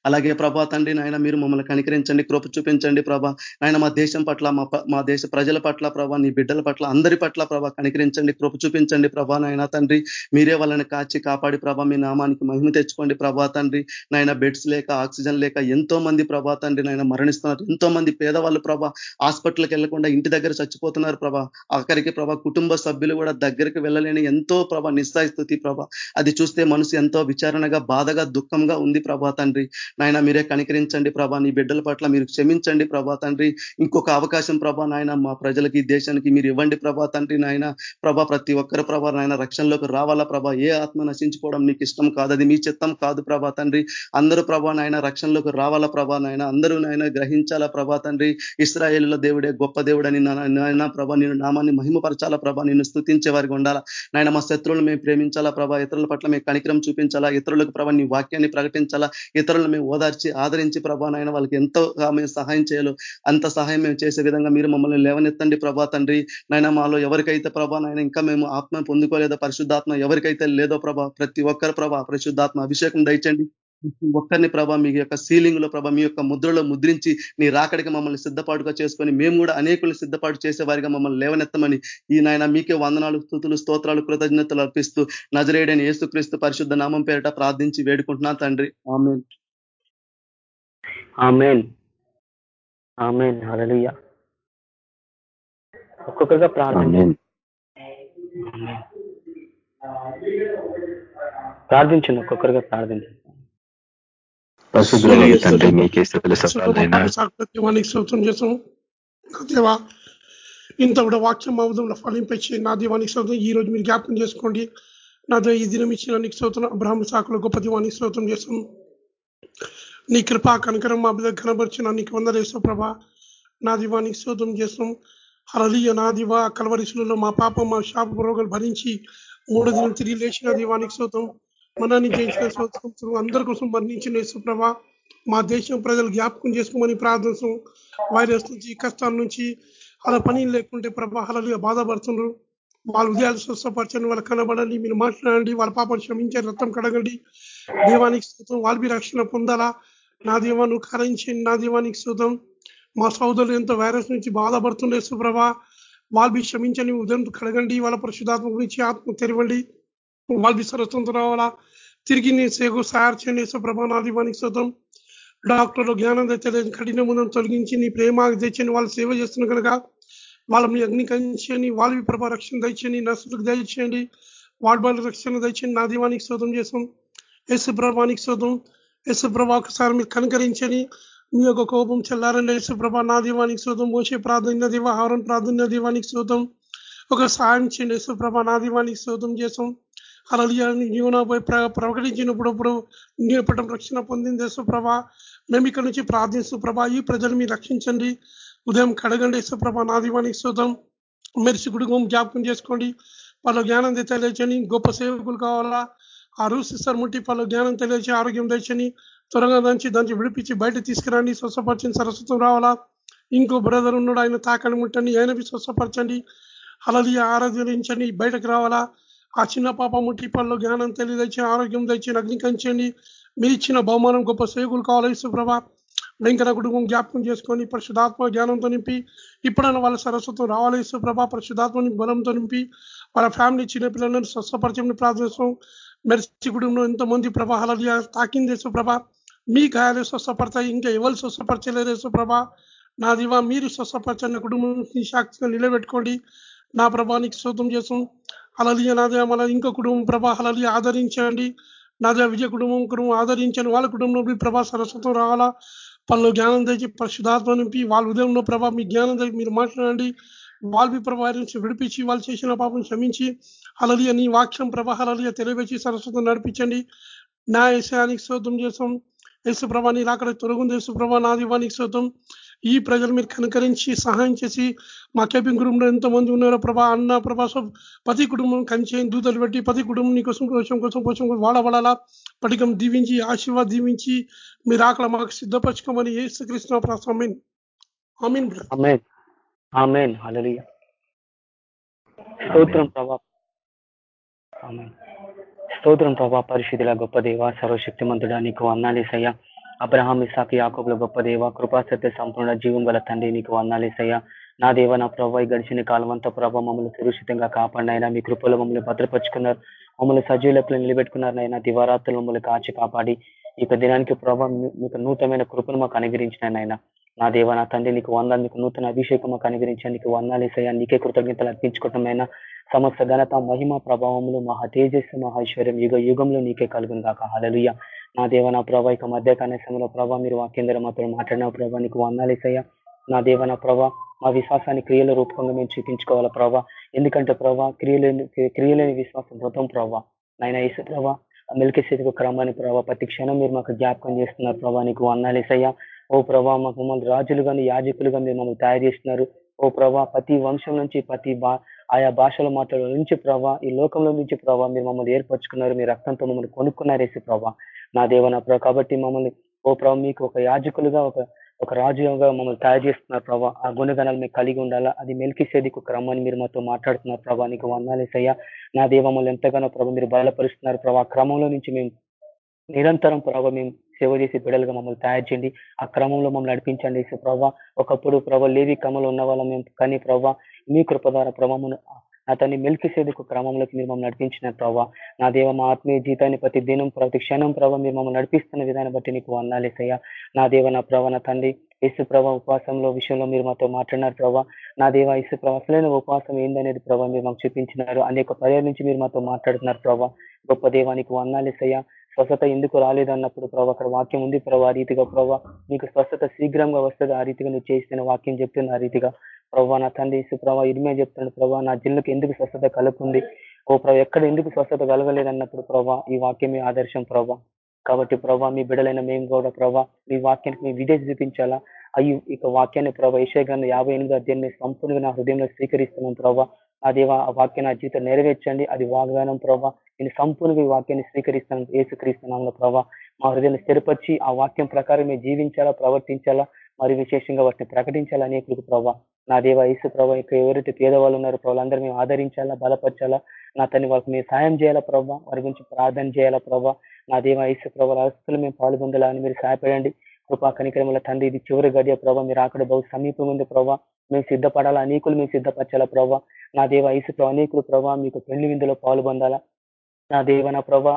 అలాగే ప్రభా తండ్రి నాయన మీరు మమ్మల్ని కనికరించండి కృప చూపించండి ప్రభా. నాయన మా దేశం పట్ల మా మా దేశ ప్రజల పట్ల ప్రభా నీ బిడ్డల పట్ల అందరి పట్ల ప్రభా కనికరించండి కృప చూపించండి ప్రభా నాయన తండ్రి. మీరే వాళ్ళని కాచి కాపాడి ప్రభా మీ నామానికి మహిమ తెచ్చుకోండి ప్రభా తండ్రి. నాయన బెడ్స్ లేక ఆక్సిజన్ లేక ఎంతో మంది ప్రభా తండ్రి నాయన మరణిస్తున్నారు. ఎంతో మంది పేదవాళ్ళు ప్రభా హాస్పిటల్కి వెళ్ళకుండా ఇంటి దగ్గర చచ్చిపోతున్నారు ప్రభా. ఆఖరికి ప్రభా కుటుంబ సభ్యులు కూడా దగ్గరికి వెళ్ళలేని ఎంతో ప్రభా నిస్సాయిస్తుంది స్థుతి ప్రభా. అది చూస్తే మనసు ఎంతో విచారణగా బాధగా దుఃఖంగా ఉంది ప్రభా తండ్రి. నాయన మీరే కనికరించండి ప్రభా. నీ బిడ్డల పట్ల మీరు క్షమించండి ప్రభా తండ్రి. ఇంకొక అవకాశం ప్రభా నాయన మా ప్రజలకి దేశానికి మీరు ఇవ్వండి ప్రభా తండ్రి నాయన. ప్రభా ప్రతి ఒక్కరు ప్రభా నాయన రక్షణలోకి రావాలా ప్రభా? ఏ ఆత్మ నశించుకోవడం నీకు ఇష్టం కాదు అది మీ చిత్తం కాదు ప్రభా తండ్రి. అందరూ ప్రభా నాయన రక్షణలోకి రావాలా ప్రభా నాయన? అందరూ నాయన గ్రహించాలా ప్రభా తండ్రి? ఇస్రాయేల్లో దేవుడే గొప్ప దేవుడని నాయన ప్రభా నేను నామాన్ని మహిమపరచాలా ప్రభా? నిన్ను స్థుతించే వారికి ఉండాలా? నాయన మా శత్రువులు మేము ప్రేమించాలా ప్రభా? ఇతరుల పట్ల మేము కనికరం చూపించాలా? ఇతరులకు ప్రభా నీ వాక్యాన్ని ప్రకటించాలా? ఇతరులను మేము ఓదార్చి ఆదరించి ప్రభా నాయన వాళ్ళకి ఎంతో మేము సహాయం చేయాలో అంత సహాయం మేము చేసే విధంగా మీరు మమ్మల్ని లేవనెత్తండి ప్రభా తండ్రి. నాయన మాలో ఎవరికైతే ప్రభా నాయన ఇంకా మేము ఆత్మ పొందుకోలేదో పరిశుద్ధాత్మ ఎవరికైతే లేదో ప్రభా ప్రతి ఒక్కరు ప్రభా పరిశుద్ధాత్మ అభిషేకం దయచండి. ఒక్కరిని ప్రభా మీ యొక్క సీలింగ్లో ప్రభా మీ యొక్క ముద్రలో ముద్రించి నీ రాకడికి మమ్మల్ని సిద్ధపాటుగా చేసుకొని మేము కూడా అనేకులు సిద్ధపాటు చేసే వారిగా మమ్మల్ని లేవనెత్తమని ఈ నాయన మీకే వందనాలు స్థుతులు స్తోత్రాలు కృతజ్ఞతలు అర్పిస్తూ నజరేడని ఏసుక్రీస్తు పరిశుద్ధ నామం పేరిట ప్రార్థించి వేడుకుంటున్నా తండ్రి. ఆమె ఆమెన్. ఆమెన్. హలలుయ ఒక్కొక్కరుగా ప్రార్థన ప్రార్థించండి ఒక్కొక్కరుగా ప్రార్థించండి. పరిశుద్ధులైన తండ్రి మీకే స్థుతులు సఫలైనా దేవానికి స్తోత్రం చేసాం దేవా ఇంత కూడా వాక్యం అవధంలో ఫలింపచ్చి నా దీవానికి స్తోత్రం. ఈ రోజు మీరు జ్ఞాపకం చేసుకోండి. నా దేవ ఈ దినం ఇచ్చిన నీకు స్తోత్రం. బ్రాహ్మ శాఖలో గొప్ప దీవానికి స్తోత్రం చేసాం నీ కృపా కనకరం మా బిడ్డ కనబరిచిన నీకు వందలేసో ప్రభ. నా నీకు సోతం చేస్తాం హరలియ నా దివా కలవరిశులలో మా పాప మా శాప రోగాలు భరించి మూడు దినం తిరిగి లేచిన దీవానికి శోతం మనని జయించిన సంవత్సరం అందరి కోసం మరణించిన యేసుప్రభ మా దేశం ప్రజలు జ్ఞాపకం చేసుకోమని ప్రార్థించం వైరస్ నుంచి కష్టాల నుంచి అలా పని లేకుంటే ప్రభా అలలుగా బాధపడుతున్నారు. వాళ్ళ ఉదయాలు స్వస్థపరచండి వాళ్ళు కనబడండి మీరు మాట్లాడండి వాళ్ళ పాపను క్షమించండి రక్తం కడగండి. దేవానికి శోతం వాళ్ళు రక్షణ పొందాలా? నా దీవా నువ్వు కరించి నా దీవానికి శుతం మా సోదరులు ఎంతో వైరస్ నుంచి బాధపడుతుండే సుప్రభ వాళ్ళు క్షమించండి ఉదయం కడగండి వాళ్ళ పరిశుధాత్మ గురించి ఆత్మ తెరవండి. వాళ్ళు సరస్వంతం రావాలా? తిరిగి నీ సేగు సార్ చేయండి సుప్రభ నా దీవానికి శుతం డాక్టర్లు జ్ఞానం తెచ్చలేదు కఠిన ముందం తొలగించి నీ ప్రేమ తెచ్చని వాళ్ళు సేవ చేస్తున్న కనుక వాళ్ళ మీ అగ్ని కంచని వాళ్ళవి ప్రభా రక్షణ దయచేయండి నర్సులకు దయచేయండి. బాల్ రక్షణ దయచేయండి నా దీవానికి శోధం చేసాం యశు ప్రభానికి శోధం యశుప్రభ ఒకసారి మీరు కనుకరించని మీ యొక్క కోపం చల్లారండి. యశుప్రభ నా దీవానికి శోతం మోసే ప్రాధాన్య దీవ హారం ప్రాధాన్య దీవానికి శోతం ఒక సాయం చేయండి. యశుప్రభ నా దీవానికి శోతం చేసాం అలలియాన్ని జీవనపై ప్రకటించినప్పుడు ఇప్పుడు నీపటం రక్షణ పొందింది. యశుప్రభ మేము ఇక్కడ నుంచి ప్రార్థిస్తూ ప్రభా ఈ ప్రజలు మీరు రక్షించండి. ఉదయం కడగండి. యశుప్రభ నా దీవానికి శోతం మెరిసి కుటుంబం జ్ఞాపకం చేసుకోండి. వాళ్ళ జ్ఞానం తెలియచని గొప్ప సేవకులు కావాలా? ఆ సిస్టర్ ముట్టి పలు జ్ఞానం తెలియచి ఆరోగ్యం తెచ్చని త్వరగా దంచి దాన్ని విడిపించి బయట తీసుకురండి. స్వస్థపరచని సరస్వతం రావాలా? ఇంకో బ్రదర్ ఉన్నాడు. ఆయన తాకని ముట్టండి. ఆయనవి స్వస్థపరచండి. అలది ఆరాధించండి బయటకు రావాలా? ఆ చిన్న పాప ముట్టి పనులు జ్ఞానం తెలియదచ్చి ఆరోగ్యం తెచ్చి అగ్నికంచండి మీరు ఇచ్చిన బహుమానం గొప్ప సేవకులు కావాలి? సుప్రభ వెంకట కుటుంబం జ్ఞాపకం చేసుకొని పరిశుధాత్మ జ్ఞానంతో నింపి ఇప్పుడైనా వాళ్ళ సరస్వతం రావాలి? సుప్రభ పరిశుధాత్మని బలంతో నింపి వాళ్ళ ఫ్యామిలీ చిన్నపిల్లలను స్వస్థపరచమని ప్రార్థిస్తాం మెరిచి కుటుంబంలో ఎంతమంది అలా తాకింది సుప్రభ. మీ గాయాలు స్వస్థపడతాయి ఇంకా ఎవరు స్వస్థపరచలేదు సుప్రభ? నా దివా మీరు స్వస్థపరచని కుటుంబం సాక్షిగా నిలబెట్టుకోండి. నా ప్రభానికి శోతం చేస్తాం అలలియ నాదే మన ఇంకో కుటుంబం ప్రభా అలలియ ఆదరించండి. నాదే విజయ కుటుంబం కుటుంబం ఆదరించండి. వాళ్ళ కుటుంబంలో ప్రభా సరస్వతం రావాలా? పనులు జ్ఞానం తెచ్చి పరిశుధాత్మ నింపి వాళ్ళ ఉదయంలో ప్రభా మీ జ్ఞానం తెచ్చి మీరు మాట్లాడండి. వాళ్ళవి ప్రభా నుంచి విడిపించి వాళ్ళు చేసిన పాపం క్షమించి. అలలియ నీ వాక్యం ప్రభా అలలియ తెలియవచ్చి సరస్వతం నడిపించండి. నా యశానికి శోధం చేస్తాం. యేసు ప్రభా నీ అక్కడ తొలగుంది. యేసు ప్రభా నా దీవానికి శోధం ఈ ప్రజలు మీరు కనుకరించి సహాయం చేసి మా కేపింగ్ కుటుంబంలో ఎంతో మంది ఉన్నారో ప్రభా అన్న ప్రభా ప్రతి కుటుంబం కంచే దూతలు పెట్టి ప్రతి కుటుంబం కోసం కోసం కోసం కోసం వాడబడాలా? పటికం దీవించి ఆశీర్వాద దీవించి మీరు ఆకలి మాకు సిద్ధపరచుకోమని ఏసుకృష్ణ ప్రాసమీన్ ఆమెన్. స్తోత్రం ప్రభా. స్తోత్రం ప్రభా. పరిశుద్ధుల గొప్ప దేవ సర్వశక్తిమంతుడా నీకు వందాలేసయ్యా అబ్రహాం ఇసాకి యాకోబుల గొప్ప దేవ కృపాసత్య సంపూర్ణ జీవం గల తండ్రి నీకు వందాలేసయ్యా నా దేవ నా ప్రభావ గడిచిన కాలం అంతా ప్రభావ మమ్మల్ని సురక్షితంగా కాపాడినైనా మీ కృపలో మమ్మల్ని భద్రపరుచుకున్నారు. మమ్మల్ని సజీవులకు నిలబెట్టుకున్నారు నైనా దివారాత్రులు మమ్మల్ని కాచి కాపాడి ఇక దినానికి ప్రభావ మీకు నూతనమైన కృపను మాకు అనుగ్రహించినైనా నా దేవ నా తండ్రి నీకు వందాలు నీకు నూతన అభిషేకం మాకు అనుగ్రహించా నీకు వందాలేసయ్యా నీకే కృతజ్ఞతలు అర్పించుకోవటమైనా సమస్త ఘనత మహిమ ప్రభావములు మహా తేజస్సు మహేశ్వర్యం యుగ యుగంలో నీకే కలుగును కాక హలలుయ నా దేవ నా ప్రభా ఇక మధ్య సమయంలో ప్రభా మీరు వాక్యంధ్ర మాత్రం మాట్లాడిన ప్రభా నీకు వందాలేసయ్యా నా దేవ నా ప్రభా మా విశ్వాసాన్ని క్రియల రూపంగా మేము చూపించుకోవాలా ప్రభా? ఎందుకంటే ప్రభా క్రియలేని క్రియలేని విశ్వాసం మొత్తం ప్రభా. నాయన ఇసు ప్రభా మెలికే స్థితికి క్రమాన్ని ప్రభావ ప్రతి క్షణం మీరు మాకు జ్ఞాపకం చేస్తున్నారు ప్రభా నీకు వందాలేసయ్యా ఓ ప్రభా మాకు మమ్మల్ని రాజులు కానీ యాజకులుగా మీరు మమ్మల్ని తయారు చేస్తున్నారు. ఓ ప్రభా ప్రతి వంశం నుంచి ప్రతి ఆయా భాషల మాట్లాడే నుంచి ప్రభా ఈ లోకంలో నుంచి ప్రభా మీరు మమ్మల్ని ఏర్పరచుకున్నారు. మీ రక్తంతో మమ్మల్ని కొనుక్కున్నారేసి ప్రభా. నా దేవ నా ప్రభా కాబట్టి మమ్మల్ని ఓ ప్రభా మీకు ఒక యాజకులుగా ఒక ఒక రాజుగా మమ్మల్ని తయారు చేస్తున్నారు ప్రభా. ఆ గుణగణాలు మీకు కలిగి ఉండాలా? అది మెలికిసేది ఒక క్రమాన్ని మీరు మాతో మాట్లాడుతున్నారు ప్రభా. నీకు వందాలేసయ్యా నా దేవ మమ్మల్ని ఎంతగానో ప్రభా మీరు బలపరుస్తున్నారు ప్రభా. క్రమంలో నుంచి మేము నిరంతరం ప్రభావ మేము సేవ చేసి బిడ్డలుగా మమ్మల్ని తయారు చేయండి. ఆ క్రమంలో మమ్మల్ని నడిపించండి. ప్రభావ ఒకప్పుడు ప్రభావ లేవి క్రమంలో ఉన్న వాళ్ళం మేము కానీ ప్రభావ మీ కృప ద్వారా ప్రభావమును అతన్ని మెలికిసేందుకు క్రమంలోకి మీరు మమ్మల్ని నడిపించిన ప్రభావ నా దేవ మా ఆత్మీయ జీతాన్ని ప్రతి దినం ప్రతి క్షణం ప్రభావ మీరు మమ్మల్ని నడిపిస్తున్న విధానం బట్టి నీకు వందాలేసయ్యా నా దేవ నా ప్రభ నా తండ్రి యేసు ప్రభా ఉపవాసంలో విషయంలో మీరు మాతో మాట్లాడినారు ప్రభా. నా దేవ యేసు ప్రభా అసలైన ఉపవాసం ఏందనేది ప్రభావ మీరు మాకు చూపించినారు. అనేక పర్యాల నుంచి మీరు మాతో మాట్లాడుతున్నారు ప్రభావ గొప్ప దేవానికి వందాలేసయ్యా స్వస్థత ఎందుకు రాలేదన్నప్పుడు ప్రభా అక్కడ వాక్యం ఉంది ప్రభా ఆ రీతిగా ప్రభావ నీకు స్వస్థత శీఘ్రంగా వస్తుంది ఆ రీతిగా నువ్వు చేసిన వాక్యం చెప్తున్న ఆ రీతిగా. ప్రభావ నా తండ్రి ప్రభావ ఇరిమే చెప్తున్నాడు ప్రభావ నా జిల్లుకి ఎందుకు స్వస్థత కలుపుంది ఓ ప్రభావ ఎక్కడ ఎందుకు స్వస్థత కలగలేదన్నప్పుడు ప్రభా ఈ వాక్యమే ఆదర్శం ప్రభా. కాబట్టి ప్రభా మీ బిడలైన మేము కూడా ప్రభా మీ వాక్యానికి మీ విదేశ చూపించాలా? అయ్యి ఇక వాక్యాన్ని ప్రభావ యశగ్రంథ యాభై ఎనిమిది అధ్యాయాన్ని సంపూర్ణంగా నా హృదయంలో స్వీకరిస్తున్నాం ప్రభావ ఆ దేవ ఆ వాక్యాన్ని ఆ జీవితం నెరవేర్చండి. అది వాగ్దానం ప్రభా. నేను సంపూర్ణంగా ఈ వాక్యాన్ని స్వీకరిస్తాను. ఏసుక్రీస్తున్నాంలో ప్రభా. మా హృదయాన్ని స్థిరపరిచి ఆ వాక్యం ప్రకారం మేము జీవించాలా ప్రవర్తించాలా మరి విశేషంగా వాటిని ప్రకటించాలా అనేకులకు ప్రభా. నా దేవ యేసు ప్రభా ఇక ఎవరైతే పేదవాళ్ళు ఉన్నారో ప్రభావ అందరూ మేము ఆదరించాలా బలపరచాలా? నా తన్ని వాళ్ళకి మేము సాయం చేయాలా ప్రభావ వారి గురించి ప్రార్థన చేయాలా ప్రభా? నా దేవ యేసు ప్రభావ రాష్ట్రాలు మేము పాల్గొందాలని మీరు సహాయపడండి. కృపా కనికరముల తండ్రి ఇది చివరి గడియ ప్రభావ మీరు అక్కడ బహు సమీపం ఉంది ప్రభావ మేము సిద్ధపడాలా? అనేకులు మేము సిద్ధపరచాలా ప్రభావ నా దేవ ఐసు అనేకులు ప్రభావ మీకు పెళ్ళి విందులో పాల్పొందాలా నా దేవ నా ప్రభా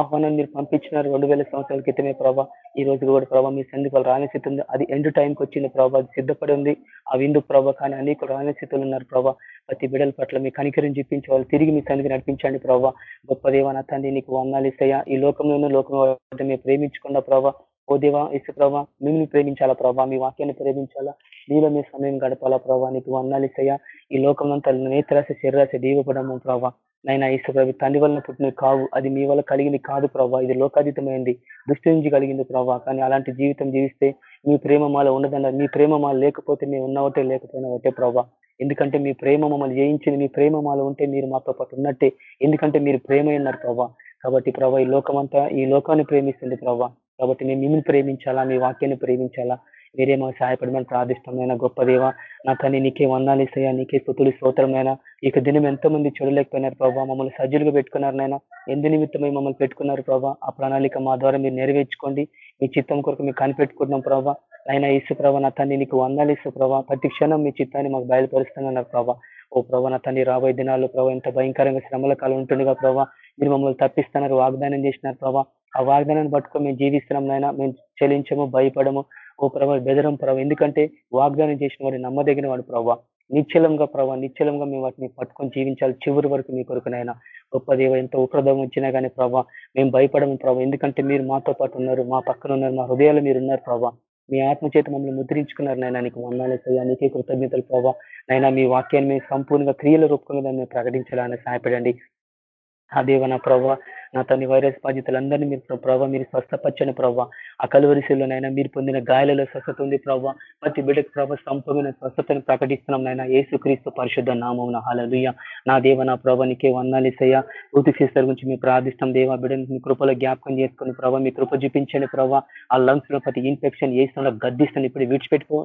ఆహ్వానం మీరు పంపించినారు రెండు వేల సంవత్సరాల క్రితమే ప్రభా. ఈ రోజు కూడా ప్రభావ మీ సంధిపలు రాని స్థితి ఉంది. అది ఎండ్ టైంకి వచ్చింది ప్రభావ సిద్ధపడి ఉంది. ఆ విందు ప్రభా కానీ అనేక రాణిస్థితులు ఉన్నారు ప్రభా. ప్రతి బిడల పట్ల మీ కనికరం చూపించే వాళ్ళు తిరిగి మీ సంధికి నడిపించండి ప్రభా. గొప్ప దేవ నా తండ్రి నీకు వందాలు ఈ లోకంలోనూ లోకంలో మేము ప్రేమించకుండా ప్రభా ఓ దేవా ఇసు ప్రభా మిమ్మల్ని ప్రేమించాలా ప్రభా? మీ వాక్యాన్ని ప్రేమించాలా? మీలో మీ సమయం గడపాలా ప్రభా? నీకు వందాలు ఇస్తాయా? ఈ లోకంలో నేత్రాశ శరీరాశ దీవపడము ప్రభా. నైనా ఇసు ప్రభు తండ్రి వలన పుట్టిన కావు. అది మీ వల్ల కలిగింది కాదు ప్రభా. ఇది లోకాతీతమైంది దృష్టి నుంచి కలిగింది ప్రభావ కానీ అలాంటి జీవితం జీవిస్తే మీ ప్రేమ మాల ఉండదన్నారు మీ ప్రేమ మాల లేకపోతే మేము ఉన్నవటే లేకపోయినా ఒకటే ప్రభా. ఎందుకంటే మీ ప్రేమ మమ్మల్ని జయించింది మీ ప్రేమ మాల ఉంటే మీరు మాతో పాటు ఉన్నట్టే. ఎందుకంటే మీరు ప్రేమ అన్నారు ప్రభా. కాబట్టి ప్రభా ఈ లోకమంతా ఈ లోకాన్ని ప్రేమిస్తుంది ప్రభా. కాబట్టి మేము మిమ్మల్ని ప్రేమించాలా? మీ వాక్యాన్ని ప్రేమించాలా? మీరే మాకు సహాయపడమని ప్రార్థిష్టమైన గొప్ప దేవ. నా తల్లి నీకే వందాలిసయ్యా నీకే స్థుతులు స్తోత్రమైన ఇక దినం ఎంతో మంది చూడలేకపోయినారు ప్రభావ మమ్మల్ని సజ్జులుగా పెట్టుకున్నారు నాయన. ఎందు నిమిత్తమై మమ్మల్ని పెట్టుకున్నారు ప్రభావ ఆ ప్రణాళిక మా ద్వారా మీరు నెరవేర్చుకోండి. మీ చిత్తం కొరకు మేము కనిపెట్టుకుంటున్నాం ప్రభావ అయినా ఇసు ప్రభా నా తన్ని నీకు వందాలు ఇసు ప్రభావ ప్రతి క్షణం మీ చిత్తాన్ని మాకు బయలుపరుస్తున్నారు ప్రభావ ఓ ప్రభా నా తన్ని రాబోయే దినాల్లో ప్రభావ ఎంత భయంకరంగా శ్రమల కాలం ఉంటుండగా ప్రభావ మీరు మమ్మల్ని తప్పిస్తున్నారు వాగ్దానం చేసినారు ప్రభావ ఆ వాగ్దానాన్ని పట్టుకొని మేము జీవిస్తున్నాం నాయన మేము చెలించము భయపడము. ఓ ప్రభావ బెదరం ప్రభావ ఎందుకంటే వాగ్దానం చేసిన వాడు నమ్మదగిన వాడు ప్రభావ నిశ్చలంగా ప్రభావ నిశ్చలంగా మేము వాటిని పట్టుకొని జీవించాలి. చివరి వరకు మీ కొరకునైనా గొప్ప దేవ ఎంత ఉపద్రవం వచ్చినా కానీ ప్రభావ మేము భయపడము ప్రభావ ఎందుకంటే మీరు మాతో పాటు ఉన్నారు మా పక్కన ఉన్నారు మా హృదయాలు మీరు ఉన్నారు ప్రభావ మీ ఆత్మచేత మమ్మల్ని ముద్రించుకున్నారు నైనా నీకు వందాలే నీకే కృతజ్ఞతలు ప్రభావ నైనా మీ వాక్యాన్ని మేము సంపూర్ణంగా క్రియల రూపంగా దాన్ని ప్రకటించాలని సహాయపడండి. ఆ దేవ నా ప్రభావ నా తల్లి వైరస్ బాధితులందరినీ మీరు ప్రభావ మీరు స్వస్థపచ్చని ప్రభావ ఆ కలువరిశీలోనైనా మీరు పొందిన గాయాలలో స్వస్థత ఉంది ప్రభావ ప్రతి బిడ్డకు ప్రభావ సంపూర్ణ స్వస్థతను ప్రకటిస్తున్నాం నాయన. ఏసుక్రీస్తు పరిశుద్ధ నామం హాలలుయ నా దేవ నా ప్రభా నీకే వందాలిసయ్యా ఋతు సిస్టర్ గురించి మేము ప్రార్థిస్తాం దేవ. బిడ్డను మీ కృపలో జ్ఞాపకం చేసుకుని ప్రభావ మీ కృప చూపించండి ప్రభావ ఆ లంగ్స్లో ప్రతి ఇన్ఫెక్షన్ ఏ గద్దిస్తాను ఇప్పుడు విడిచిపెట్టుకో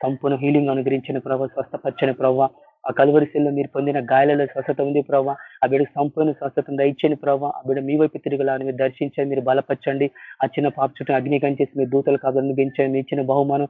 సంపూర్ణ హీలింగ్ అనుగ్రహించిన ప్రభావ స్వస్థపచ్చని ప్రభావ ఆ కలువరిశీల్లో మీరు పొందిన గాయాలలో స్వస్థత ఉంది ప్రభావ ఆ బిడ్డ సంపూర్ణ స్వస్థత దయచని ప్రభావ ఆ బిడ్డ మీ వైపు తిరగలని మీరు దర్శించండి మీరు బలపరచండి. ఆ చిన్న పాప చుట్టూ అగ్ని కంచేసి మీ దూతలకు అభినందించండి. మీ ఇచ్చిన బహుమానం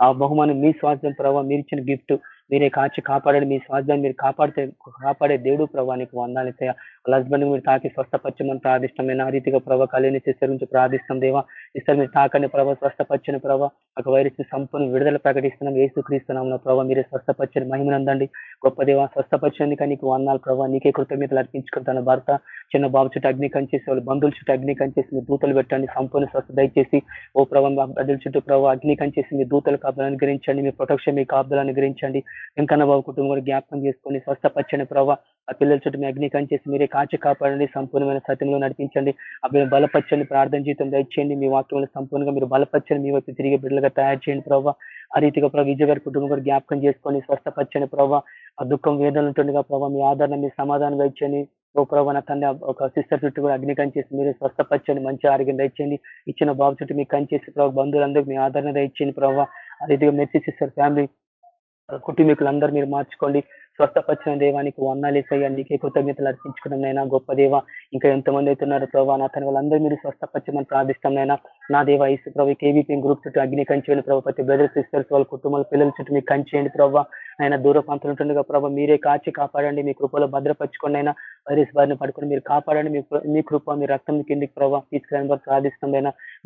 ఆ బహుమానం మీ స్వాస్థ్యం ప్రభావ మీరు ఇచ్చిన గిఫ్ట్ మీరే కాచి కాపాడండి మీ స్వార్థాన్ని మీరు కాపాడితే కాపాడే దేవుడు ప్రభా నీకు వందాలి వాళ్ళ హస్బెండ్ మీరు తాకి స్వస్థపచ్చమని ప్రార్థిష్టమైన ఆ రీతిగా ప్రభావ కలిని సిస్టర్ నుంచి ప్రార్థిస్తాం దేవా. ఇస్తారు మీరు తాకని ప్రభావ స్వస్థపచ్చని ప్రభావ ఒక వైరస్ సంపూర్ణ విడుదల ప్రకటిస్తున్నాం. ఏసు క్రీస్తున్నాం ప్రభావ మీరే స్వస్థపచ్చని మహిమనందండి. గొప్ప దేవ స్వస్థపరిచేందుకు నీకు వందాలు ప్రభావ నీకే కృతజ్ఞతలు అర్పించుకుంటాను భర్త చిన్న బాబు చుట్టూ అగ్ని కంచేసి వాళ్ళు బంధువుల చుట్టూ అగ్ని కంచేసి మీ దూతలు పెట్టండి. సంపూర్ణ స్వస్థ దయచేసి ఓ ప్రభావ బదుల చుట్టూ ప్రభావ అగ్ని కంచేసి మీ దూతల కాపులను అనుగ్రహించండి. మీ ప్రొటెక్షన్ మీ కాపులను అనుగ్రహించండి. వెంకన్న బాబు కుటుంబం జ్ఞాపకం చేసుకొని స్వస్థపచ్చని ప్రభావ ఆ పిల్లల చుట్టూ మీ అగ్ని కంచేసి మీరే కాచి కాపాడండి సంపూర్ణమైన సత్యంలో నడిపించండి. అవి బలపచ్చని ప్రార్థన జీవితం దయచేయండి. మీ వాక్యంలో సంపూర్ణంగా మీరు బలపచ్చని మీ వైపు తిరిగి బిడ్డలుగా తయారు చేయండి ప్రభావ ఆ రీతిగా ప్రభావ విజయ గారి కుటుంబం కూడా జ్ఞాపకం చేసుకొని స్వస్థపచ్చని ప్రభావ ఆ దుఃఖం వేదనలు ఉంటుండగా ప్రభావ మీ ఆదరణ మీ సమాధానం ఇచ్చండి ఓ ప్రభావ నా తండ్రి ఒక సిస్టర్ చుట్టూ కూడా అగ్ని కంచేసి మీరు స్వస్థపచ్చండి మంచి ఆరోగ్యం దయచేయండి. ఇచ్చిన బాబు చుట్టూ మీకు కంచేసి ప్రభావ బంధువులందరికీ మీ ఆదరణ దయచేయండి ప్రభావ ఆ రీతిగా మెర్చి సిస్టర్ ఫ్యామిలీ కుటుంబీకులందరూ మీరు మార్చుకోండి. స్వస్థపరిచిన దేవానికి వందాలేసయ్యా నీకే కృతజ్ఞతలు అర్పించుకున్నాం నైనా గొప్ప దేవ. ఇంకా ఎంతమంది అవుతున్నారు ప్రభావ నా తన వాళ్ళందరూ మీరు స్వస్థపరచమని ప్రార్థిస్తాం నైనా నా దేవ ఈసు ప్రభు కేవీపీ గ్రూప్ చుట్టూ అగ్ని కంచేయండి ప్రభు ప్రతి బ్రదర్ సిస్టర్స్ వాళ్ళ కుటుంబాల పిల్లల చుట్టూ మీకు కంచేయండి ప్రభావ ఆయన దూర ప్రాంతాలు ఉంటుండగా ప్రభావ మీరే కాచి కాపాడండి మీ కృపలో భద్రపరచుకోండి అయినా వైరస్ బారిన పడుకొని మీరు కాపాడండి మీ మీ కృప మీ రక్తం కిందికి ప్రభావ తీసుకురాని వారు ప్రార్థిస్తాం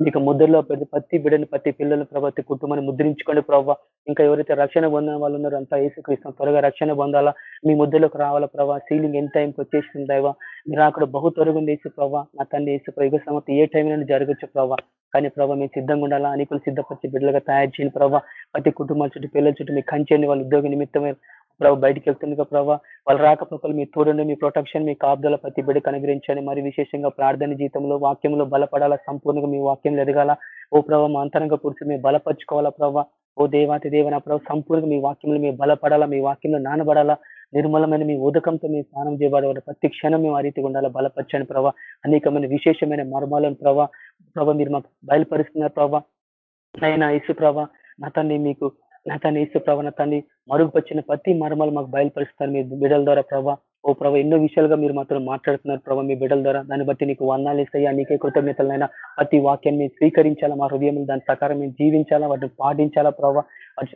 మీకు ముద్రలో పెద్ద ప్రతి బిడ్డని ప్రతి పిల్లలు ప్రభావ కుటుంబాన్ని ముద్రించుకోండి ప్రభావ ఇంకా ఎవరైతే రక్షణ పొందిన వాళ్ళు ఉన్నారో అంతా ఏసుక్రీస్తాం త్వరగా రక్షణ పొందాలా మీ ముద్రలోకి రావాలా ప్రభావ సీలింగ్ ఎంత టైంకి వచ్చేసింది దైవ? మీరు అక్కడ బహు త్వరగా ఉంది వేసు ప్రభావ నా తండ్రి వేసు యుగ సమతి ఏ టైం నుండి జరగచ్చు ప్రభావ కానీ ప్రభావ మేము సిద్ధంగా ఉండాలా? అనేకులు సిద్ధపరిచి బిడ్డలుగా తయారు చేయండి ప్రభావ ప్రతి కుటుంబాల చుట్టూ పిల్లల చుట్టూ మీ కంచేయండి వాళ్ళ ఉద్యోగ నిమిత్తమే ప్రభావ బయటికి వెళ్తుంది ప్రభావ వాళ్ళు రాకపోకలు మీ తోడుండి మీ ప్రొటెక్షన్ మీ కాపుదల ప్రతి బిడ్డకు అనుగ్రహించండి. మరి విశేషంగా ప్రార్థన జీవితంలో వాక్యంలో బలపడాలా? సంపూర్ణంగా మీ వాక్యంలో ఎదగాల? ఓ ప్రభావ మా అంతరంగా కూర్చొని మేము బలపరుచుకోవాలా ప్రభావ ఓ దేవాతి దేవన ప్రభావ సంపూర్ణంగా మీ వాక్యంలో మేము బలపడాలా? మీ వాక్యంలో నానబడాలా? నిర్మలమైన మీ ఉదకంతో మేము స్నానం చేయబడవాలి ప్రతి క్షణం మేము ఆ రీతిగా ఉండాలి? బలపరచండి ప్రభావ అనేకమైన విశేషమైన మర్మాలను ప్రభా. ప్రభ మీరు మాకు బయలుపరుస్తున్నారు ప్రభా. నైనా ఇసు ప్రభా నా తన్ని మీకు నా తండ్రి ఇసు ప్రభా నా తన్ని మరుగుపరిచిన ప్రతి మర్మాలు మాకు బయలుపరుస్తారు మీ బిడ్డల ద్వారా ప్రభా. ఓ ప్రభా ఎన్నో విషయాలుగా మీరు మాత్రం మాట్లాడుతున్నారు ప్రభా మీ బిడ్డల ద్వారా. దాన్ని బట్టి నీకు వందాలు ఇస్తాయా. నీకే కృతజ్ఞతలైనా ప్రతి వాక్యాన్ని స్వీకరించాలా? మా హృదయం దాని ప్రకారం మేము జీవించాలా? వాటిని పాటించాలా ప్రభావ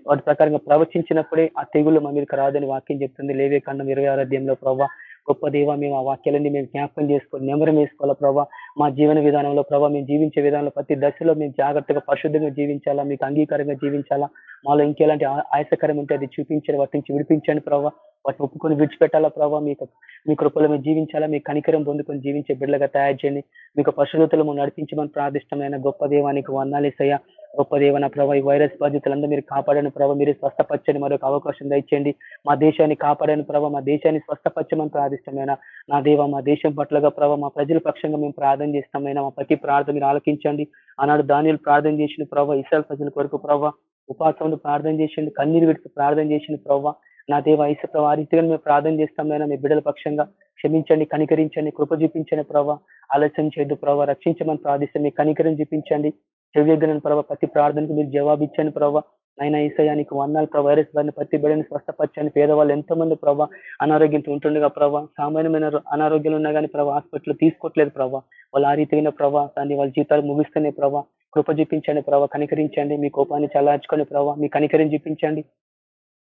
వాటి ప్రకారంగా ప్రవచించినప్పుడే ఆ తెగులు మా మీదకి రాదని వాక్యం చెప్తుంది. లేవే కన్నా ఇరవై ఆరోగ్యంలో ప్రభావ గొప్ప దేవ మేము ఆ వాక్యాలన్నీ మేము జ్ఞాపకం చేసుకొని నెమరం వేసుకోవాలా ప్రభావ మా జీవన విధానంలో ప్రభావ మేము జీవించే విధానంలో ప్రతి దశలో మేము జాగ్రత్తగా పరిశుద్ధంగా జీవించాలా? మీకు అంగీకారంగా జీవించాలా? మాలో ఇంకెలాంటి ఆయాసకరం ఉంటే అది చూపించండి వాటి నుంచి విడిపించండి ప్రభావ వాటిని ఒప్పుకొని విడిచిపెట్టాలా ప్రభావ మీకు మీ కృపలో మేము జీవించాలా? మీ కనికరం పొందుకొని జీవించే బిడ్డలుగా తయారు చేయండి. మీకు పరిశుద్ధతలు నడిపించమని ప్రార్థిష్టమైన గొప్ప దేవానికి వందాలేసయ్యా గొప్ప దేవన ప్రభావ ఈ వైరస్ బాధితులందరూ మీరు కాపాడని ప్రభావ మీరు స్వస్థపచ్చని మరొక అవకాశం దయచేయండి. మా దేశాన్ని కాపాడని ప్రభావ మా దేశాన్ని స్వస్థపచ్చమని ప్రార్థిష్టమైన నా దేవ మా దేశం పట్లగా ప్రభావ మా ప్రజల పక్షంగా మేము ప్రార్థన చేస్తామైనా మా ప్రతి ప్రార్థన మీరు ఆలకించండి. ఆనాడు ధాన్యాలు ప్రార్థన చేసిన ప్రభావ ఇసాల్ ప్రజల కొరకు ప్రభావ ఉపాసంలో ప్రార్థన చేసింది కన్నీరు విడిచి ప్రార్థన చేసిన ప్రభావ నా దేవ ఐస ప్రభావ ఆ రీతిగా మేము ప్రార్థన చేస్తామైనా మీ బిడ్డల పక్షంగా క్షమించండి కనికరించండి కృప చూపించండి ప్రభావ ఆలస్యం చేయదు ప్రభావ రక్షించమని ప్రార్థిస్తే మీ కనికరం చూపించండి. చెవియగ్గనని ప్రభావ ప్రతి ప్రార్థనకు మీరు జవాబిచ్చండి ప్రభావ ఆయన ఈసయానికి వందాలు ప్రభావ వైరస్ బారిన ప్రతి బిడ్డని స్వస్థపరచండి పేదవాళ్ళు ఎంతో మంది ప్రభావ అనారోగ్యంతో ఉంటుండగా ప్రభావ సామాన్యమైన అనారోగ్యాలు ఉన్నా కానీ ప్రభావ హాస్పిటల్ తీసుకోవట్లేదు ప్రభావ వాళ్ళు ఆ రీతిగా ప్రభావ దాన్ని వాళ్ళ జీతాలు ముగిస్తున్నాయి ప్రభావ కృప చూపించండి ప్రభావ కనికరించండి. మీ కోపాన్ని చల్లార్చుకొని ప్రభావ మీ కనికరిని చూపించండి.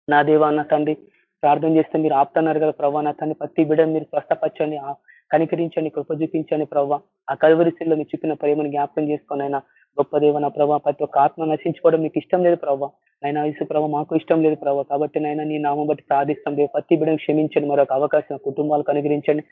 నా దేవా నా తండ్రి ప్రార్థన చేస్తే మీరు ఆపుతున్నారు కదా ప్రభావ నా తండ్రి ప్రతి బిడ్డను మీరు స్వస్థపరచండి. కనికరించండి కృప చూపించండి ప్రభావ ఆ కలువరిశిల్లో మీరు చూపిన ప్రేమను జ్ఞాపకం చేసుకొని అయినా గొప్ప దేవ నా ప్రభావ ప్రతి ఒక్క ఆత్మ నశించుకోవడం మీకు ఇష్టం లేదు ప్రభావ నైనా ఇసు ప్రభావ మాకు ఇష్టం లేదు ప్రభావ కాబట్టి నైనా నీ నామం బట్టి ప్రార్థిస్తాం దేవు. ప్రతి బిడ్డను క్షమించండి. మరొక అవకాశం కుటుంబాలకు అనుగ్రహించండి.